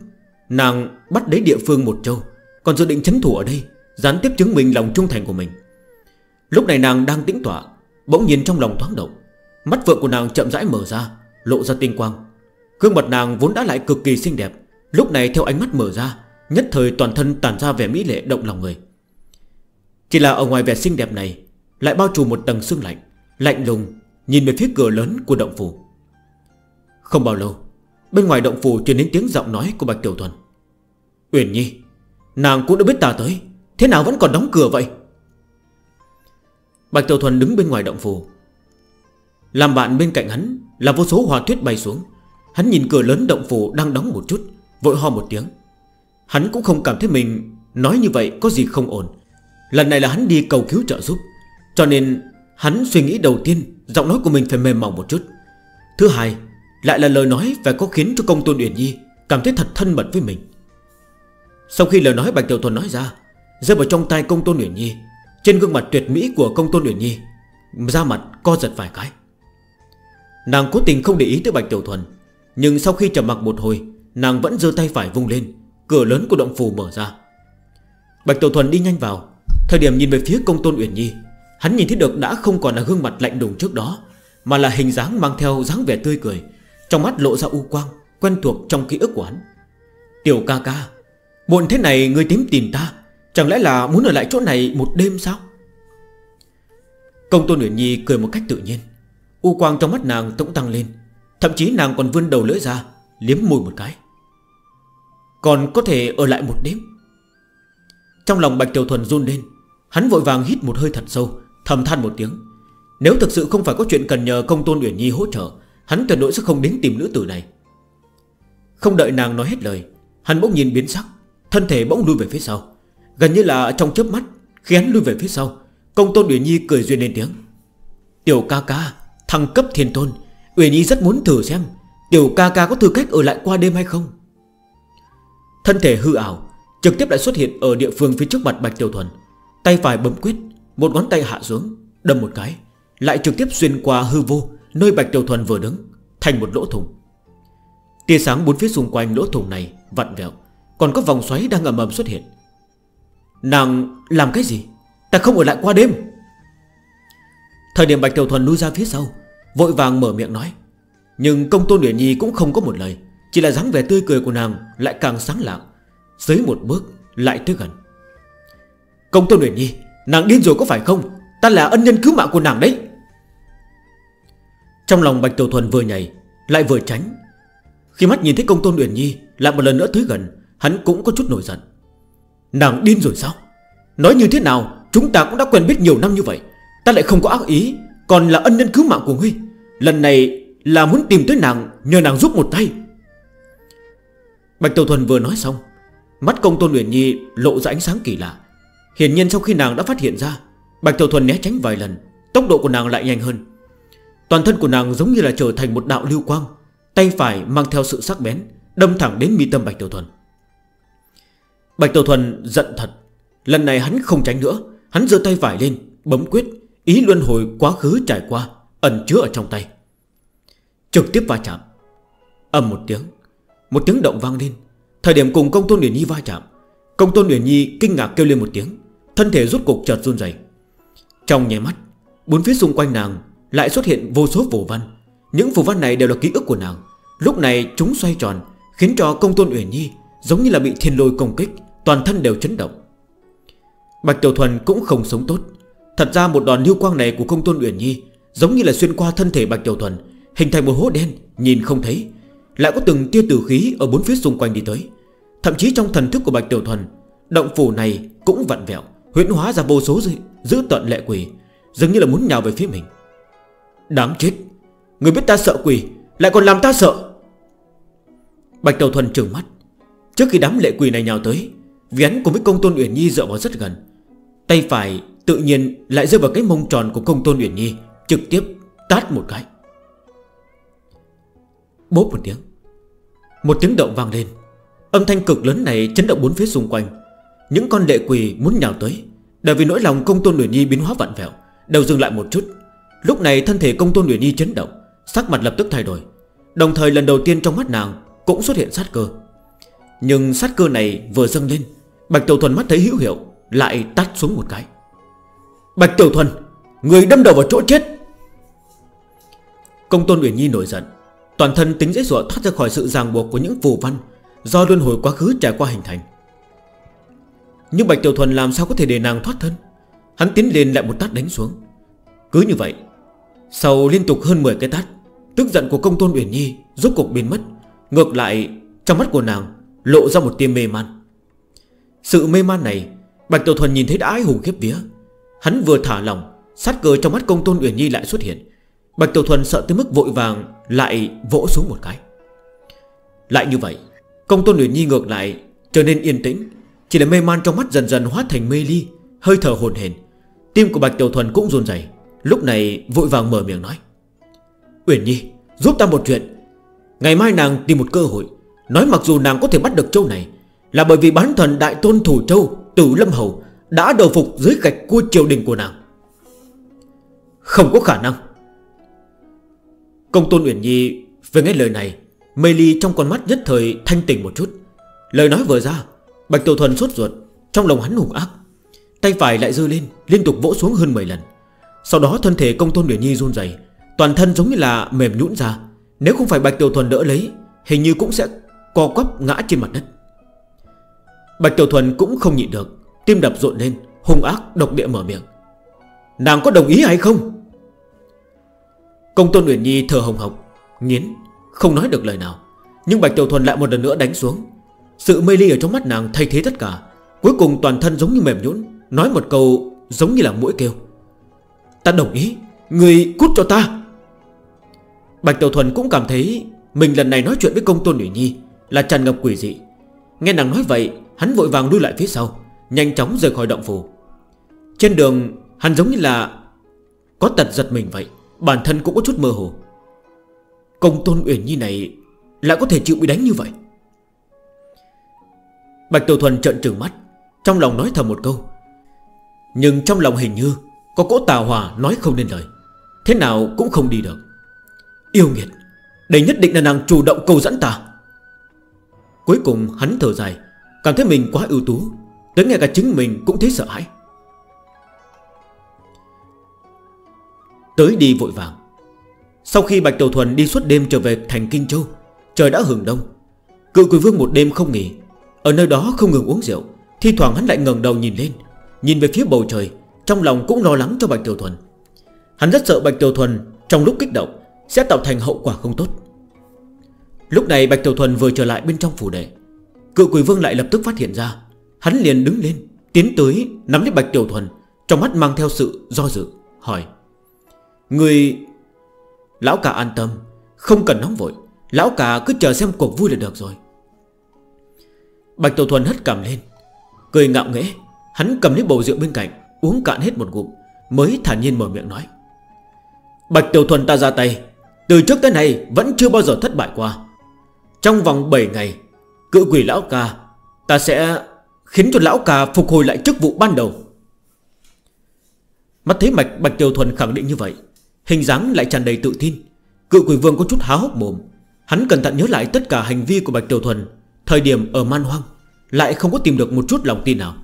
Nàng bắt lấy địa phương một châu, Còn dự định chấn thủ ở đây. Gián tiếp chứng minh lòng trung thành của mình. Lúc này nàng đang tĩnh tỏa Bỗng nhìn trong lòng thoáng động. Mắt vợ của nàng chậm rãi mở ra, Lộ ra tinh quang. Gương mặt nàng vốn đã lại cực kỳ xinh đẹp. Lúc này theo ánh mắt mở ra, Nhất thời toàn thân tản ra vẻ mỹ lệ động lòng người. Chỉ là ở ngoài vẻ xinh đẹp này, Lại bao trùm một tầng xương lạnh Lạnh lùng, Nhìn về phía cửa lớn của động phủ. Không bao lâu, Bên ngoài động phủ truyền đến tiếng giọng nói của Bạch Tiểu Thuần. Uyển Nhi, Nàng cũng đã biết ta tới. Thế nào vẫn còn đóng cửa vậy? Bạch Tiểu Thuần đứng bên ngoài động phủ. Làm bạn bên cạnh hắn Là vô số hòa thuyết bay xuống. Hắn nhìn cửa lớn động phủ đang đóng một chút, Vội ho một tiếng. Hắn cũng không cảm thấy mình Nói như vậy có gì không ổn. Lần này là hắn đi cầu cứu trợ giúp, Cho nên hắn suy nghĩ đầu tiên, Giọng nói của mình phải mềm mỏng một chút. Thứ hai, Lại là lời nói phải có khiến cho công tôn Uyển Nhi Cảm thấy thật thân mật với mình. Sau khi lời nói Bạch Tiểu Thuần nói ra Rơi vào trong tay công tôn Nguyễn Nhi. Trên gương mặt tuyệt mỹ của công tôn Nguyễn Nhi Ra mặt co giật vài cái. Nàng cố tình không để ý tới Bạch Tiểu Thuần, Nhưng sau khi trầm mặc một hồi, Nàng vẫn dơ tay phải vung lên, Cửa lớn của động phù mở ra. Bạch Tiểu Thuần đi nhanh vào, Thời điểm nhìn về phía công tôn Uyển Nhi, Hắn nhìn thấy được đã không còn là gương mặt lạnh đùng trước đó, Mà là hình dáng mang theo dáng vẻ tươi cười, Trong mắt lộ ra u quang, Quen thuộc trong ký ức của hắn. Tiểu ca ca buồn thế này người tím tìm ta Chẳng lẽ là muốn ở lại chỗ này một đêm sao? Công tôn Nguyễn Nhi cười một cách tự nhiên. U quang trong mắt nàng cũng tăng lên. Thậm chí nàng còn vươn đầu lưỡi ra, Liếm mùi một cái. Còn có thể ở lại một đêm? Trong lòng Bạch Tiểu Thuần run lên. Hắn vội vàng hít một hơi thật sâu, Thầm than một tiếng. Nếu thực sự không phải có chuyện cần nhờ công tôn Uyển Nhi hỗ trợ, Hắn tuyệt đối sẽ không đến tìm nữ tử này. Không đợi nàng nói hết lời, Hắn bỗng nhìn biến sắc, Thân thể bỗng lui về phía sau. Gần như là trong chớp mắt, Khi hắn lui về phía sau, Công tôn Uyển Nhi cười duyên lên tiếng. Tiểu ca ca, Thăng cấp thiên tôn, Uyển Nhi rất muốn thử xem Tiểu ca ca có tư cách ở lại qua đêm hay không. Thân thể hư ảo, Trực tiếp lại xuất hiện ở địa phương phía trước mặt Bạch Tiểu Thuần. Tay phải bấm quyết, Một ngón tay hạ xuống, Đâm một cái, Lại trực tiếp xuyên qua hư vô, Nơi Bạch Tiểu Thuần vừa đứng, Thành một lỗ thùng Tia sáng bốn phía xung quanh lỗ thùng này vặn vẹo, Còn có vòng xoáy đang ầm ầm xuất hiện. Nàng làm cái gì? Ta không ở lại qua đêm. Thời điểm Bạch Tiểu Thuần lui ra phía sau, Vội vàng mở miệng nói. Nhưng công tôn Uyển Nhi cũng không có một lời, Chỉ là dáng vẻ tươi cười của nàng lại càng sáng lạng, Dưới một bước lại tới gần. Công tôn Uyển Nhi, Nàng điên rồi có phải không? Ta là ân nhân cứu mạng của nàng đấy. Trong lòng Bạch Tiểu Thuần vừa nhảy, Lại vừa tránh. Khi mắt nhìn thấy công tôn Uyển Nhi Lại một lần nữa tới gần, Hắn cũng có chút nổi giận. Nàng điên rồi sao? Nói như thế nào, chúng ta cũng đã quen biết nhiều năm như vậy. Ta lại không có ác ý, Còn là ân nhân cứu mạng của ngươi. Lần này là muốn tìm tới nàng, Nhờ nàng giúp một tay. Bạch Tiểu Thuần vừa nói xong, Mắt công tôn Uyển Nhi lộ ra ánh sáng kỳ lạ. Hiển nhiên sau khi nàng đã phát hiện ra, Bạch Tiểu Thuần né tránh vài lần, Tốc độ của nàng lại nhanh hơn. Toàn thân của nàng giống như là trở thành một đạo lưu quang, Tay phải mang theo sự sắc bén, Đâm thẳng đến mi tâm Bạch Tiểu Thuần. Bạch Tiểu Thuần giận thật. Lần này hắn không tránh nữa. Hắn giơ tay vải lên, Bấm quyết. Ý luân hồi quá khứ trải qua, Ẩn chứa ở trong tay. Trực tiếp va chạm. Âm một tiếng. Một tiếng động vang lên. Thời điểm cùng công tôn Uyển Nhi va chạm, Công tôn Uyển Nhi kinh ngạc kêu lên một tiếng. Thân thể rút cục chợt run dày Trong nháy mắt, Bốn phía xung quanh nàng lại xuất hiện vô số phù văn. Những phù văn này đều là ký ức của nàng. Lúc này chúng xoay tròn, Khiến cho công tôn Uyển Nhi Giống như là bị thiên lôi công kích Toàn thân đều chấn động. Bạch Tiểu Thuần cũng không sống tốt. Thật ra một đòn lưu quang này của công tôn Uyển Nhi Giống như là xuyên qua thân thể Bạch Tiểu Thuần Hình thành một hố đen Nhìn không thấy. Lại có từng tia tử khí ở bốn phía xung quanh đi tới. Thậm chí trong thần thức của Bạch Tiểu Thuần Động phủ này cũng vặn vẹo Huyễn hóa ra vô số gì, giữ tận lệ quỷ giống như là muốn nhào về phía mình. Đáng chết! Người biết ta sợ quỷ Lại còn làm ta sợ! Bạch Tiểu Thuần trừng mắt. Trước khi đám lệ quỷ này nhào tới, Vì hắn cùng với công tôn Uyển Nhi dựa vào rất gần, Tay phải tự nhiên lại rơi vào cái mông tròn của công tôn Uyển Nhi, Trực tiếp tát một cái. Bốp một tiếng Một tiếng động vang lên. Âm thanh cực lớn này chấn động bốn phía xung quanh. Những con lệ quỷ muốn nhào tới Bởi vì nỗi lòng công tôn Uyển Nhi biến hóa vặn vẹo Đầu dừng lại một chút. Lúc này thân thể công tôn Uyển Nhi chấn động, Sắc mặt lập tức thay đổi. Đồng thời lần đầu tiên trong mắt nàng Cũng xuất hiện sát cơ. Nhưng sát cơ này vừa dâng lên, Bạch Tiểu Thuần mắt thấy hữu hiệu, Lại tắt xuống một cái. Bạch Tiểu Thuần, Người đâm đầu vào chỗ chết. Công tôn Uyển Nhi nổi giận, Toàn thân tính dễ dụa thoát ra khỏi sự ràng buộc của những phù văn Do luân hồi quá khứ trải qua hình thành. Nhưng Bạch Tiểu Thuần làm sao có thể để nàng thoát thân? Hắn tiến lên lại một tát đánh xuống. Cứ như vậy, Sau liên tục hơn 10 cái tát, Tức giận của công tôn Uyển Nhi Rốt cuộc biến mất. Ngược lại, trong mắt của nàng Lộ ra một tia mê man. Sự mê man này, Bạch Tiểu Thuần nhìn thấy đã ái hùng khiếp vía. Hắn vừa thả lòng Sát cờ trong mắt công tôn Uyển Nhi lại xuất hiện. Bạch Tiểu Thuần sợ tới mức vội vàng Lại vỗ xuống một cái. Lại như vậy, Công tôn Uyển Nhi ngược lại trở nên yên tĩnh. Chỉ là mê man trong mắt dần dần hóa thành mê ly, Hơi thở hồn hền Tim của Bạch Tiểu Thuần cũng run dày Lúc này vội vàng mở miệng nói. Uyển Nhi, giúp ta một chuyện. Ngày mai nàng tìm một cơ hội Nói mặc dù nàng có thể bắt được châu này, Là bởi vì bán thần đại tôn thủ châu, Tử Lâm Hầu, Đã đầu phục dưới gạch của triều đình của nàng. Không có khả năng. Công tôn Uyển Nhi Về nghe lời này, Mê ly trong con mắt nhất thời thanh tỉnh một chút. Lời nói vừa ra, Bạch Tiểu Thuần sốt ruột, Trong lòng hắn hùng ác. Tay phải lại dư lên, Liên tục vỗ xuống hơn 10 lần. Sau đó thân thể công tôn Uyển Nhi run dày Toàn thân giống như là mềm nhũn ra. Nếu không phải Bạch Tiểu Thuần đỡ lấy, Hình như cũng sẽ Co quắp ngã trên mặt đất. Bạch Tiểu Thuần cũng không nhịn được, Tim đập rộn lên, Hung ác độc địa mở miệng. Nàng có đồng ý hay không? Công tôn Uyển Nhi thờ hồng hộc, Nghiến, Không nói được lời nào. Nhưng Bạch Tiểu Thuần lại một lần nữa đánh xuống. Sự mê ly ở trong mắt nàng thay thế tất cả, Cuối cùng toàn thân giống như mềm nhũn, Nói một câu giống như là mũi kêu. Ta đồng ý, Người cút cho ta. Bạch Tiểu Thuần cũng cảm thấy Mình lần này nói chuyện với công tôn Uyển Nhi là tràn ngập quỷ dị. Nghe nàng nói vậy, Hắn vội vàng lui lại phía sau, Nhanh chóng rời khỏi động phủ. Trên đường, hắn giống như là Có tật giật mình vậy, Bản thân cũng có chút mơ hồ. Công tôn Uyển như này Lại có thể chịu bị đánh như vậy? Bạch Tiểu Thuần trợn trừng mắt, Trong lòng nói thầm một câu. Nhưng trong lòng hình như Có cỗ tà hòa nói không nên lời, Thế nào cũng không đi được. Yêu nghiệt, Đây nhất định là nàng chủ động cầu dẫn ta. Cuối cùng hắn thở dài, Cảm thấy mình quá ưu tú, Tới ngay cả chính mình cũng thấy sợ hãi. Tới đi vội vàng. Sau khi Bạch Tiểu Thuần đi suốt đêm trở về thành Kinh Châu, Trời đã hưởng đông. Cựu quỷ vương một đêm không nghỉ, Ở nơi đó không ngừng uống rượu Thì thoảng hắn lại ngần đầu nhìn lên, Nhìn về phía bầu trời, Trong lòng cũng lo lắng cho Bạch Tiểu Thuần. Hắn rất sợ Bạch Tiểu Thuần trong lúc kích động Sẽ tạo thành hậu quả không tốt. Lúc này Bạch Tiểu Thuần vừa trở lại bên trong phủ đệ. Cựu quỷ vương lại lập tức phát hiện ra. Hắn liền đứng lên, Tiến tới, nắm lấy Bạch Tiểu Thuần, Trong mắt mang theo sự do dự, Hỏi. Người, Lão cả an tâm, Không cần nóng vội, Lão cả cứ chờ xem cuộc vui là được rồi. Bạch Tiểu Thuần hất cảm lên, Cười ngạo nghẽ Hắn cầm lấy bầu rượu bên cạnh, Uống cạn hết một ngụm, Mới thản nhiên mở miệng nói. Bạch Tiểu Thuần ta ra tay, Từ trước tới nay vẫn chưa bao giờ thất bại qua. Trong vòng 7 ngày Cự quỷ lão ca Ta sẽ khiến cho lão ca phục hồi lại chức vụ ban đầu. Mắt thấy mạch Bạch tiều Thuần khẳng định như vậy Hình dáng lại tràn đầy tự tin. Cự quỷ vương có chút há hốc mồm. Hắn cẩn thận nhớ lại tất cả hành vi của Bạch tiều Thuần Thời điểm ở man hoang Lại không có tìm được một chút lòng tin nào.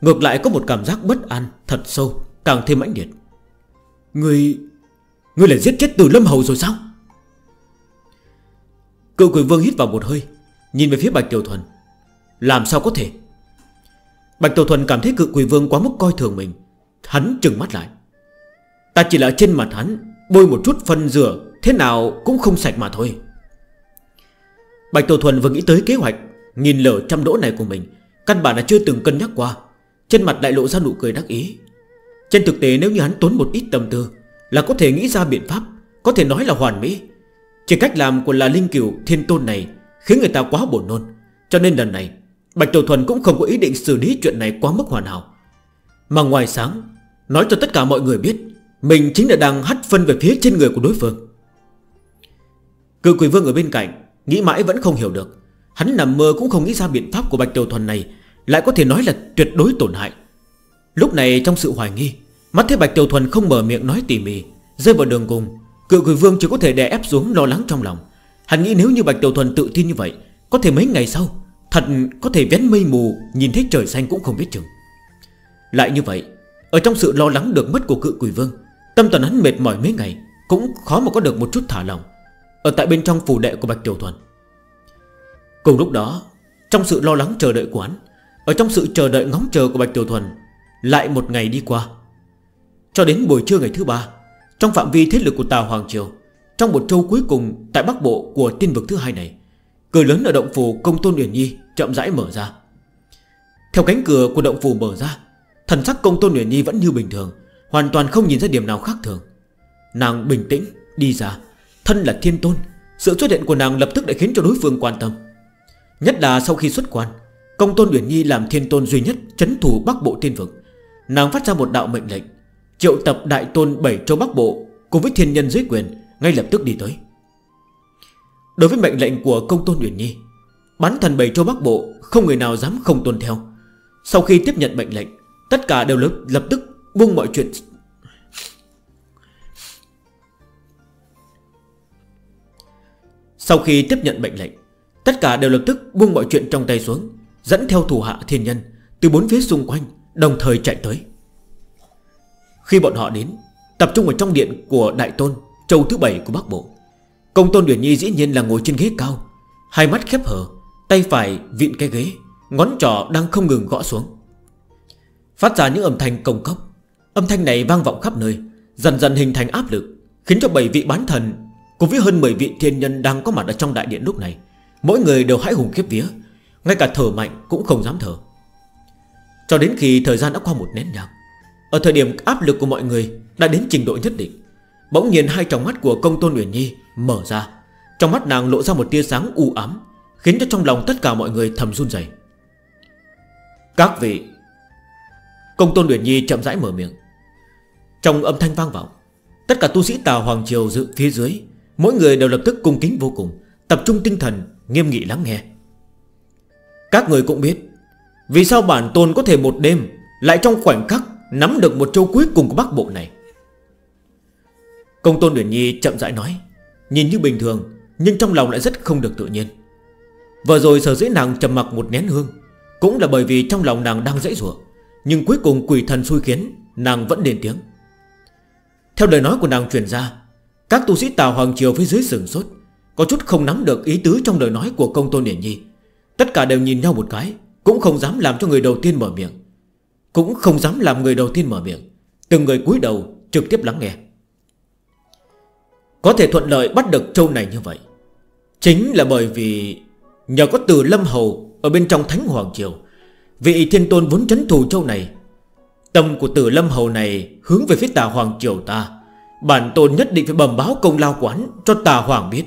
Ngược lại có một cảm giác bất an Thật sâu, càng thêm mãnh liệt. Người... Người lại giết chết từ Lâm Hầu rồi sao? Cựu quỷ vương hít vào một hơi, Nhìn về phía Bạch Tiểu Thuần. Làm sao có thể? Bạch Tiểu Thuần cảm thấy cự quỷ vương quá mức coi thường mình. Hắn trừng mắt lại. Ta chỉ là trên mặt hắn, Bôi một chút phân rửa Thế nào cũng không sạch mà thôi. Bạch Tiểu Thuần vừa nghĩ tới kế hoạch, Nhìn lở trăm đỗ này của mình, Căn bản là chưa từng cân nhắc qua. Trên mặt lại lộ ra nụ cười đắc ý. Trên thực tế, nếu như hắn tốn một ít tâm tư, Là có thể nghĩ ra biện pháp, Có thể nói là hoàn mỹ. Chỉ cách làm của là linh cửu thiên tôn này Khiến người ta quá buồn nôn. Cho nên lần này, Bạch Tiểu Thuần cũng không có ý định xử lý chuyện này quá mức hoàn hảo. Mà ngoài sáng, Nói cho tất cả mọi người biết, Mình chính là đang hắt phân về phía trên người của đối phương. Cư quỷ vương ở bên cạnh Nghĩ mãi vẫn không hiểu được. Hắn nằm mơ cũng không nghĩ ra biện pháp của Bạch Tiểu Thuần này Lại có thể nói là tuyệt đối tổn hại. Lúc này trong sự hoài nghi, Mắt thấy Bạch Tiểu Thuần không mở miệng nói tỉ mỉ, Rơi vào đường cùng cựu quỷ vương chỉ có thể đè ép xuống lo lắng trong lòng. Hắn nghĩ nếu như Bạch Tiểu Thuần tự tin như vậy, Có thể mấy ngày sau, Thật có thể vén mây mù, Nhìn thấy trời xanh cũng không biết chừng. Lại như vậy, Ở trong sự lo lắng được mất của cựu quỷ vương, Tâm tần hắn mệt mỏi mấy ngày, Cũng khó mà có được một chút thả lòng. Ở tại bên trong phủ đệ của Bạch Tiểu Thuần. Cùng lúc đó, Trong sự lo lắng chờ đợi của hắn, Ở trong sự chờ đợi ngóng chờ của Bạch Tiểu Thuần, Lại một ngày đi qua. Cho đến buổi trưa ngày thứ ba trong phạm vi thế lực của Tà Hoàng Triều, Trong một châu cuối cùng tại Bắc Bộ của tiên vực thứ hai này, Cửa lớn ở động phủ công tôn Uyển Nhi chậm rãi mở ra. Theo cánh cửa của động phủ mở ra, Thần sắc công tôn Uyển Nhi vẫn như bình thường, Hoàn toàn không nhìn ra điểm nào khác thường. Nàng bình tĩnh, đi ra. Thân là thiên tôn, Sự xuất hiện của nàng lập tức đã khiến cho đối phương quan tâm. Nhất là sau khi xuất quan, Công tôn Uyển Nhi làm thiên tôn duy nhất, Chấn thủ bắc bộ tiên vực, Nàng phát ra một đạo mệnh lệnh. Triệu tập đại tôn bảy châu Bắc Bộ Cùng với thiên nhân dưới quyền Ngay lập tức đi tới. Đối với mệnh lệnh của công tôn Nguyễn Nhi Bắn thần bảy châu Bắc Bộ Không người nào dám không tuân theo. Sau khi tiếp nhận mệnh lệnh, Tất cả đều lập tức buông mọi chuyện. Sau khi tiếp nhận mệnh lệnh, Tất cả đều lập tức buông mọi chuyện trong tay xuống, Dẫn theo thủ hạ thiên nhân Từ bốn phía xung quanh, Đồng thời chạy tới. Khi bọn họ đến, Tập trung ở trong điện của Đại Tôn, Châu thứ bảy của Bắc Bộ. Công Tôn Uyển Nhi dĩ nhiên là ngồi trên ghế cao, Hai mắt khép hờ, Tay phải vịn cái ghế, Ngón trỏ đang không ngừng gõ xuống. Phát ra những âm thanh công cốc. Âm thanh này vang vọng khắp nơi, Dần dần hình thành áp lực, Khiến cho bảy vị bán thần Cùng với hơn 10 vị thiên nhân đang có mặt ở trong đại điện lúc này, Mỗi người đều hãi hùng khiếp vía, Ngay cả thở mạnh cũng không dám thở. Cho đến khi thời gian đã qua một nén nhạc ở thời điểm áp lực của mọi người Đã đến trình độ nhất định, Bỗng nhiên hai tròng mắt của công tôn Uyển Nhi mở ra. Trong mắt nàng lộ ra một tia sáng u ám, Khiến cho trong lòng tất cả mọi người thầm run dày Các vị! Công tôn Uyển Nhi chậm rãi mở miệng. Trong âm thanh vang vọng, Tất cả tu sĩ Tào Hoàng Triều dự phía dưới, Mỗi người đều lập tức cung kính vô cùng, Tập trung tinh thần, nghiêm nghị lắng nghe. Các người cũng biết, Vì sao bản tôn có thể một đêm Lại trong khoảnh khắc Nắm được một châu cuối cùng của bắc bộ này. Công tôn điển Nhi chậm rãi nói, Nhìn như bình thường, Nhưng trong lòng lại rất không được tự nhiên. Vừa rồi sở dĩ nàng trầm mặc một nén hương, Cũng là bởi vì trong lòng nàng đang dễ rủa, Nhưng cuối cùng quỷ thần xui khiến, Nàng vẫn đền tiếng. Theo lời nói của nàng truyền ra, Các tu sĩ Tào Hoàng Triều phía dưới sừng sốt, Có chút không nắm được ý tứ trong lời nói của công tôn Điển Nhi. Tất cả đều nhìn nhau một cái, Cũng không dám làm cho người đầu tiên mở miệng. Cũng không dám làm người đầu tiên mở miệng. Từng người cúi đầu, trực tiếp lắng nghe. Có thể thuận lợi bắt được châu này như vậy. Chính là bởi vì Nhờ có từ Lâm Hầu Ở bên trong Thánh Hoàng Triều, Vị thiên tôn vốn trấn thù châu này, Tâm của tử lâm hầu này Hướng về phía tà hoàng triều ta, Bản tôn nhất định phải bầm báo công lao quán Cho tà hoàng biết.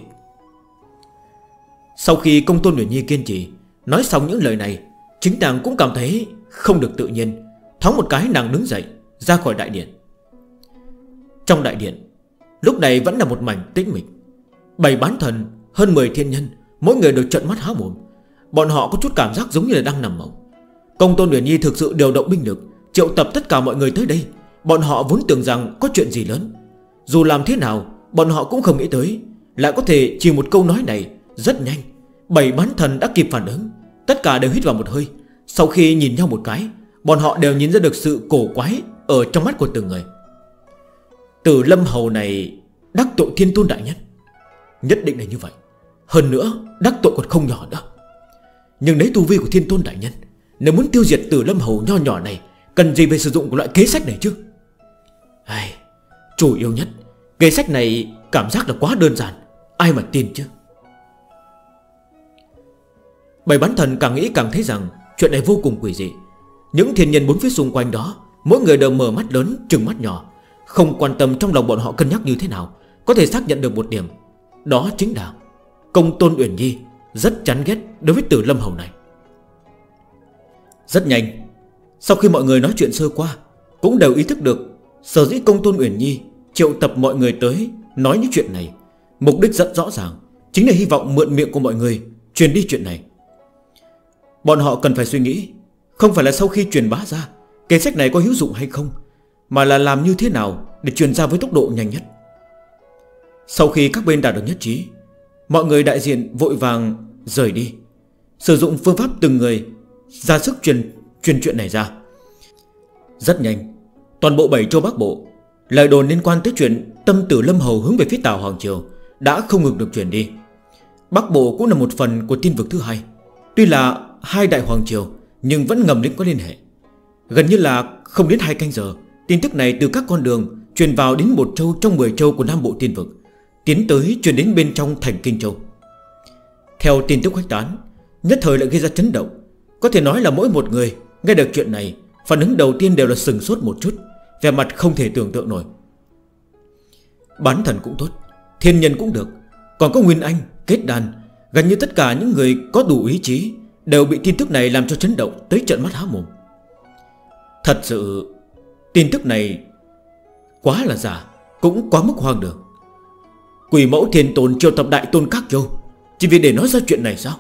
Sau khi công tôn Nguyễn Nhi kiên trì, Nói xong những lời này, Chính nàng cũng cảm thấy không được tự nhiên. Thóng một cái nàng đứng dậy, Ra khỏi đại điện. Trong đại điện, Lúc này vẫn là một mảnh tĩnh mịch. Bảy bán thần, hơn 10 thiên nhân, Mỗi người đều trận mắt há mồm. Bọn họ có chút cảm giác giống như là đang nằm mộng. Công tôn Nguyễn Nhi thực sự điều động binh lực, Triệu tập tất cả mọi người tới đây. Bọn họ vốn tưởng rằng có chuyện gì lớn. Dù làm thế nào, Bọn họ cũng không nghĩ tới. Lại có thể chỉ một câu nói này, Rất nhanh. Bảy bán thần đã kịp phản ứng. Tất cả đều hít vào một hơi. Sau khi nhìn nhau một cái Bọn họ đều nhìn ra được sự cổ quái Ở trong mắt của từng người. Từ lâm hầu này Đắc tội thiên tôn đại nhân. Nhất định là như vậy. Hơn nữa đắc tội còn không nhỏ nữa. Nhưng lấy tu vi của thiên tôn đại nhân Nếu muốn tiêu diệt từ lâm hầu nho nhỏ này Cần gì về sử dụng của loại kế sách này chứ? Ai, Chủ yếu nhất Kế sách này cảm giác là quá đơn giản. Ai mà tin chứ? Bảy bán thần càng nghĩ càng thấy rằng Chuyện này vô cùng quỷ dị. Những thiên nhân bốn phía xung quanh đó, Mỗi người đều mở mắt lớn, trừng mắt nhỏ. Không quan tâm trong lòng bọn họ cân nhắc như thế nào, Có thể xác nhận được một điểm. Đó chính là Công tôn Uyển Nhi rất chán ghét đối với tử lâm hầu này. Rất nhanh, Sau khi mọi người nói chuyện sơ qua, Cũng đều ý thức được Sở dĩ công tôn Uyển Nhi Triệu tập mọi người tới nói những chuyện này. Mục đích rất rõ ràng, Chính là hy vọng mượn miệng của mọi người Truyền đi chuyện này. Bọn họ cần phải suy nghĩ không phải là sau khi truyền bá ra kế sách này có hữu dụng hay không Mà là làm như thế nào để truyền ra với tốc độ nhanh nhất. Sau khi các bên đạt được nhất trí Mọi người đại diện vội vàng rời đi Sử dụng phương pháp từng người Ra sức truyền, truyền chuyện này ra. Rất nhanh Toàn bộ bảy châu Bắc Bộ Lời đồn liên quan tới chuyện tâm tử Lâm Hầu hướng về phía Tàu Hoàng Triều Đã không ngừng được truyền đi. Bắc Bộ cũng là một phần của tin vực thứ hai Tuy là hai đại Hoàng Triều nhưng vẫn ngầm định có liên hệ. Gần như là không đến hai canh giờ Tin tức này từ các con đường Truyền vào đến một châu trong 10 châu của Nam Bộ Tiên Vực Tiến tới truyền đến bên trong thành Kinh Châu. Theo tin tức khách tán Nhất thời lại gây ra chấn động. Có thể nói là mỗi một người Nghe được chuyện này Phản ứng đầu tiên đều là sừng sốt một chút Về mặt không thể tưởng tượng nổi. Bán thần cũng tốt Thiên nhân cũng được Còn có Nguyên Anh, Kết đàn Gần như tất cả những người có đủ ý chí Đều bị tin tức này làm cho chấn động Tới trận mắt há mồm. Thật sự, Tin tức này Quá là giả, Cũng quá mức hoang đường. Quỷ mẫu thiên tồn triều tập đại tôn các châu, Chỉ vì để nói ra chuyện này sao?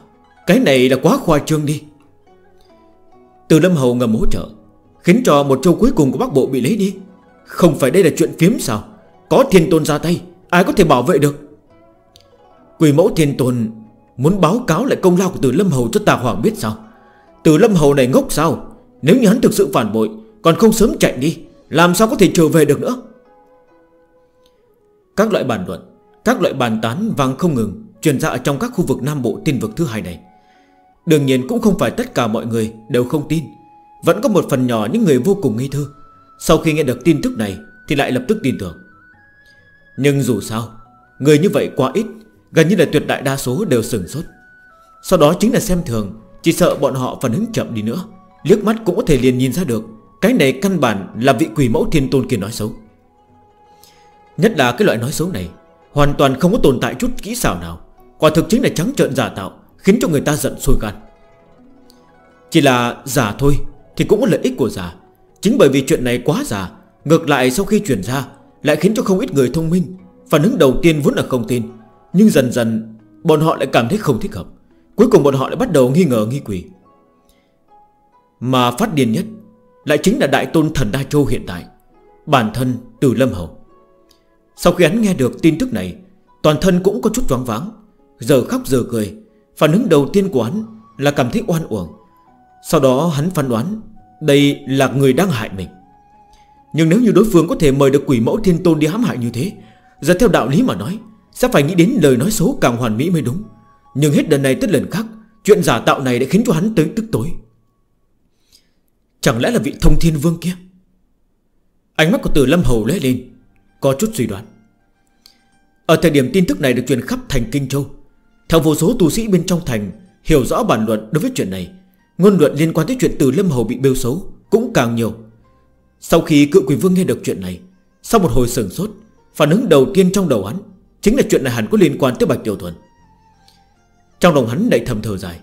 Cái này là quá khoa trương đi. Từ lâm hầu ngầm hỗ trợ, Khiến cho một châu cuối cùng của bắc bộ bị lấy đi. Không phải đây là chuyện phiếm sao? Có thiên tôn ra tay, Ai có thể bảo vệ được? Quỷ mẫu thiên tôn Muốn báo cáo lại công lao của Từ Lâm Hầu cho Tà Hoàng biết sao? Từ Lâm Hầu này ngốc sao? Nếu như hắn thực sự phản bội, Còn không sớm chạy đi, Làm sao có thể trở về được nữa? Các loại bàn luận, Các loại bàn tán vang không ngừng, Truyền ra ở trong các khu vực Nam Bộ tin vực thứ hai này. Đương nhiên cũng không phải tất cả mọi người Đều không tin. Vẫn có một phần nhỏ những người vô cùng nghi thư. Sau khi nghe được tin tức này Thì lại lập tức tin tưởng. Nhưng dù sao, Người như vậy quá ít Gần như là tuyệt đại đa số đều sừng sốt. Sau đó chính là xem thường, Chỉ sợ bọn họ phản ứng chậm đi nữa. Liếc mắt cũng có thể liền nhìn ra được, Cái này căn bản là vị quỷ mẫu thiên tôn kia nói xấu. Nhất là cái loại nói xấu này, Hoàn toàn không có tồn tại chút kỹ xảo nào. Quả thực chính là trắng trợn giả tạo, Khiến cho người ta giận sôi gan. Chỉ là giả thôi, Thì cũng có lợi ích của giả. Chính bởi vì chuyện này quá giả, Ngược lại sau khi chuyển ra, Lại khiến cho không ít người thông minh. Phản ứng đầu tiên vốn là không tin nhưng dần dần, bọn họ lại cảm thấy không thích hợp. Cuối cùng bọn họ lại bắt đầu nghi ngờ, nghi quỷ. Mà phát điên nhất Lại chính là đại tôn thần Đa Châu hiện tại, Bản thân từ Lâm hậu Sau khi hắn nghe được tin tức này, Toàn thân cũng có chút choáng váng. Giờ khóc giờ cười, Phản ứng đầu tiên của hắn là cảm thấy oan uổng. Sau đó hắn phán đoán Đây là người đang hại mình. Nhưng nếu như đối phương có thể mời được quỷ mẫu thiên tôn đi hãm hại như thế Giờ theo đạo lý mà nói sẽ phải nghĩ đến lời nói xấu càng hoàn mỹ mới đúng? Nhưng hết lần này tới lần khác, Chuyện giả tạo này đã khiến cho hắn tới tức tối. Chẳng lẽ là vị thông thiên vương kia? Ánh mắt của từ lâm hầu lóe lên, Có chút suy đoán. Ở thời điểm tin tức này được truyền khắp thành Kinh Châu, Theo vô số tu sĩ bên trong thành Hiểu rõ bản luận đối với chuyện này, Ngôn luận liên quan tới chuyện từ lâm hầu bị bêu xấu Cũng càng nhiều. Sau khi cựu quỷ vương nghe được chuyện này, Sau một hồi sừng sốt, Phản ứng đầu tiên trong đầu hắn Chính là chuyện này hẳn có liên quan tới Bạch Tiểu Thuần. Trong lòng hắn lại thầm thờ dài.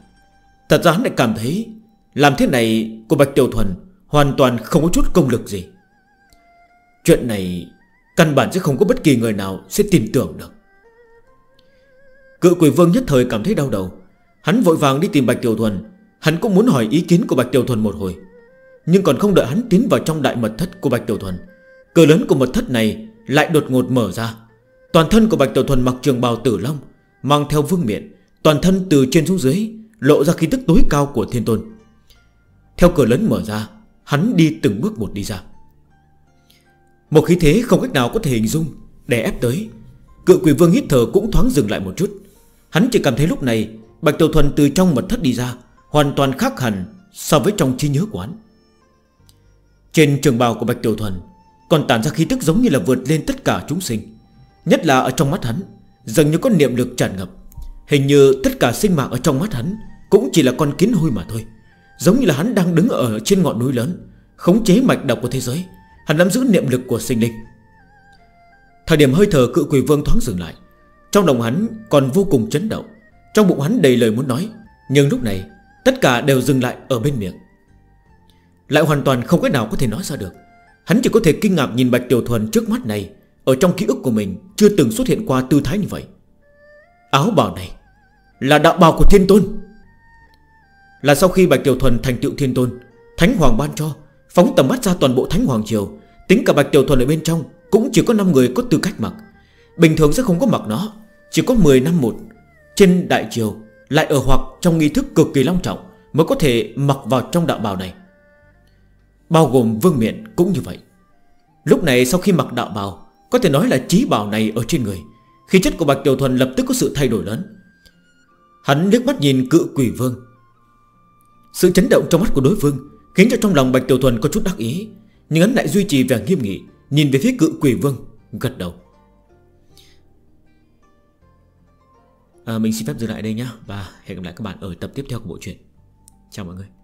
Thật ra hắn lại cảm thấy Làm thế này của Bạch Tiểu Thuần Hoàn toàn không có chút công lực gì. Chuyện này Căn bản sẽ không có bất kỳ người nào Sẽ tin tưởng được. Cự quỷ vương nhất thời cảm thấy đau đầu. Hắn vội vàng đi tìm Bạch Tiểu Thuần. Hắn cũng muốn hỏi ý kiến của Bạch Tiểu Thuần một hồi. Nhưng còn không đợi hắn tiến vào trong đại mật thất của Bạch Tiểu Thuần Cửa lớn của mật thất này lại đột ngột mở ra. Toàn thân của Bạch Tiểu Thuần mặc trường bào tử long, Mang theo vương miện, Toàn thân từ trên xuống dưới Lộ ra khí tức tối cao của thiên tôn. Theo cửa lớn mở ra, Hắn đi từng bước một đi ra. Một khí thế không cách nào có thể hình dung Để ép tới. Cự quỷ vương hít thở cũng thoáng dừng lại một chút. Hắn chỉ cảm thấy lúc này, Bạch Tiểu Thuần từ trong mật thất đi ra, Hoàn toàn khác hẳn so với trong trí nhớ của hắn Trên trường bào của Bạch Tiểu Thuần Còn tản ra khí tức giống như là vượt lên tất cả chúng sinh. Nhất là ở trong mắt hắn, Dường như có niệm lực tràn ngập. Hình như tất cả sinh mạng ở trong mắt hắn Cũng chỉ là con kiến hôi mà thôi. Giống như là hắn đang đứng ở trên ngọn núi lớn, Khống chế mạch độc của thế giới. Hắn nắm giữ niệm lực của sinh linh. Thời điểm hơi thở cự quỷ vương thoáng dừng lại, Trong lòng hắn còn vô cùng chấn động. Trong bụng hắn đầy lời muốn nói, Nhưng lúc này, tất cả đều dừng lại ở bên miệng. Lại hoàn toàn không cách nào có thể nói ra được. Hắn chỉ có thể kinh ngạc nhìn Bạch Tiểu Thuần trước mắt này ở trong ký ức của mình Chưa từng xuất hiện qua tư thái như vậy. Áo bào này Là đạo bào của thiên tôn. Là sau khi Bạch Tiểu Thuần thành tựu thiên tôn, Thánh Hoàng ban cho, Phóng tầm mắt ra toàn bộ Thánh Hoàng Triều. Tính cả Bạch Tiểu Thuần ở bên trong Cũng chỉ có 5 người có tư cách mặc. Bình thường sẽ không có mặc nó, Chỉ có 10 năm một. Trên Đại Triều Lại ở hoặc trong nghi thức cực kỳ long trọng Mới có thể mặc vào trong đạo bào này. Bao gồm vương miện cũng như vậy. Lúc này sau khi mặc đạo bào có thể nói là trí bảo này ở trên người. Khi chất của Bạch Tiểu Thuần lập tức có sự thay đổi lớn. Hắn liếc mắt nhìn cự quỷ vương. Sự chấn động trong mắt của đối phương Khiến cho trong lòng Bạch Tiểu Thuần có chút đắc ý Nhưng hắn lại duy trì vẻ nghiêm nghị Nhìn về phía cự quỷ vương Gật đầu. À, Mình xin phép dừng lại đây nhé Và hẹn gặp lại các bạn ở tập tiếp theo của bộ truyện. Chào mọi người.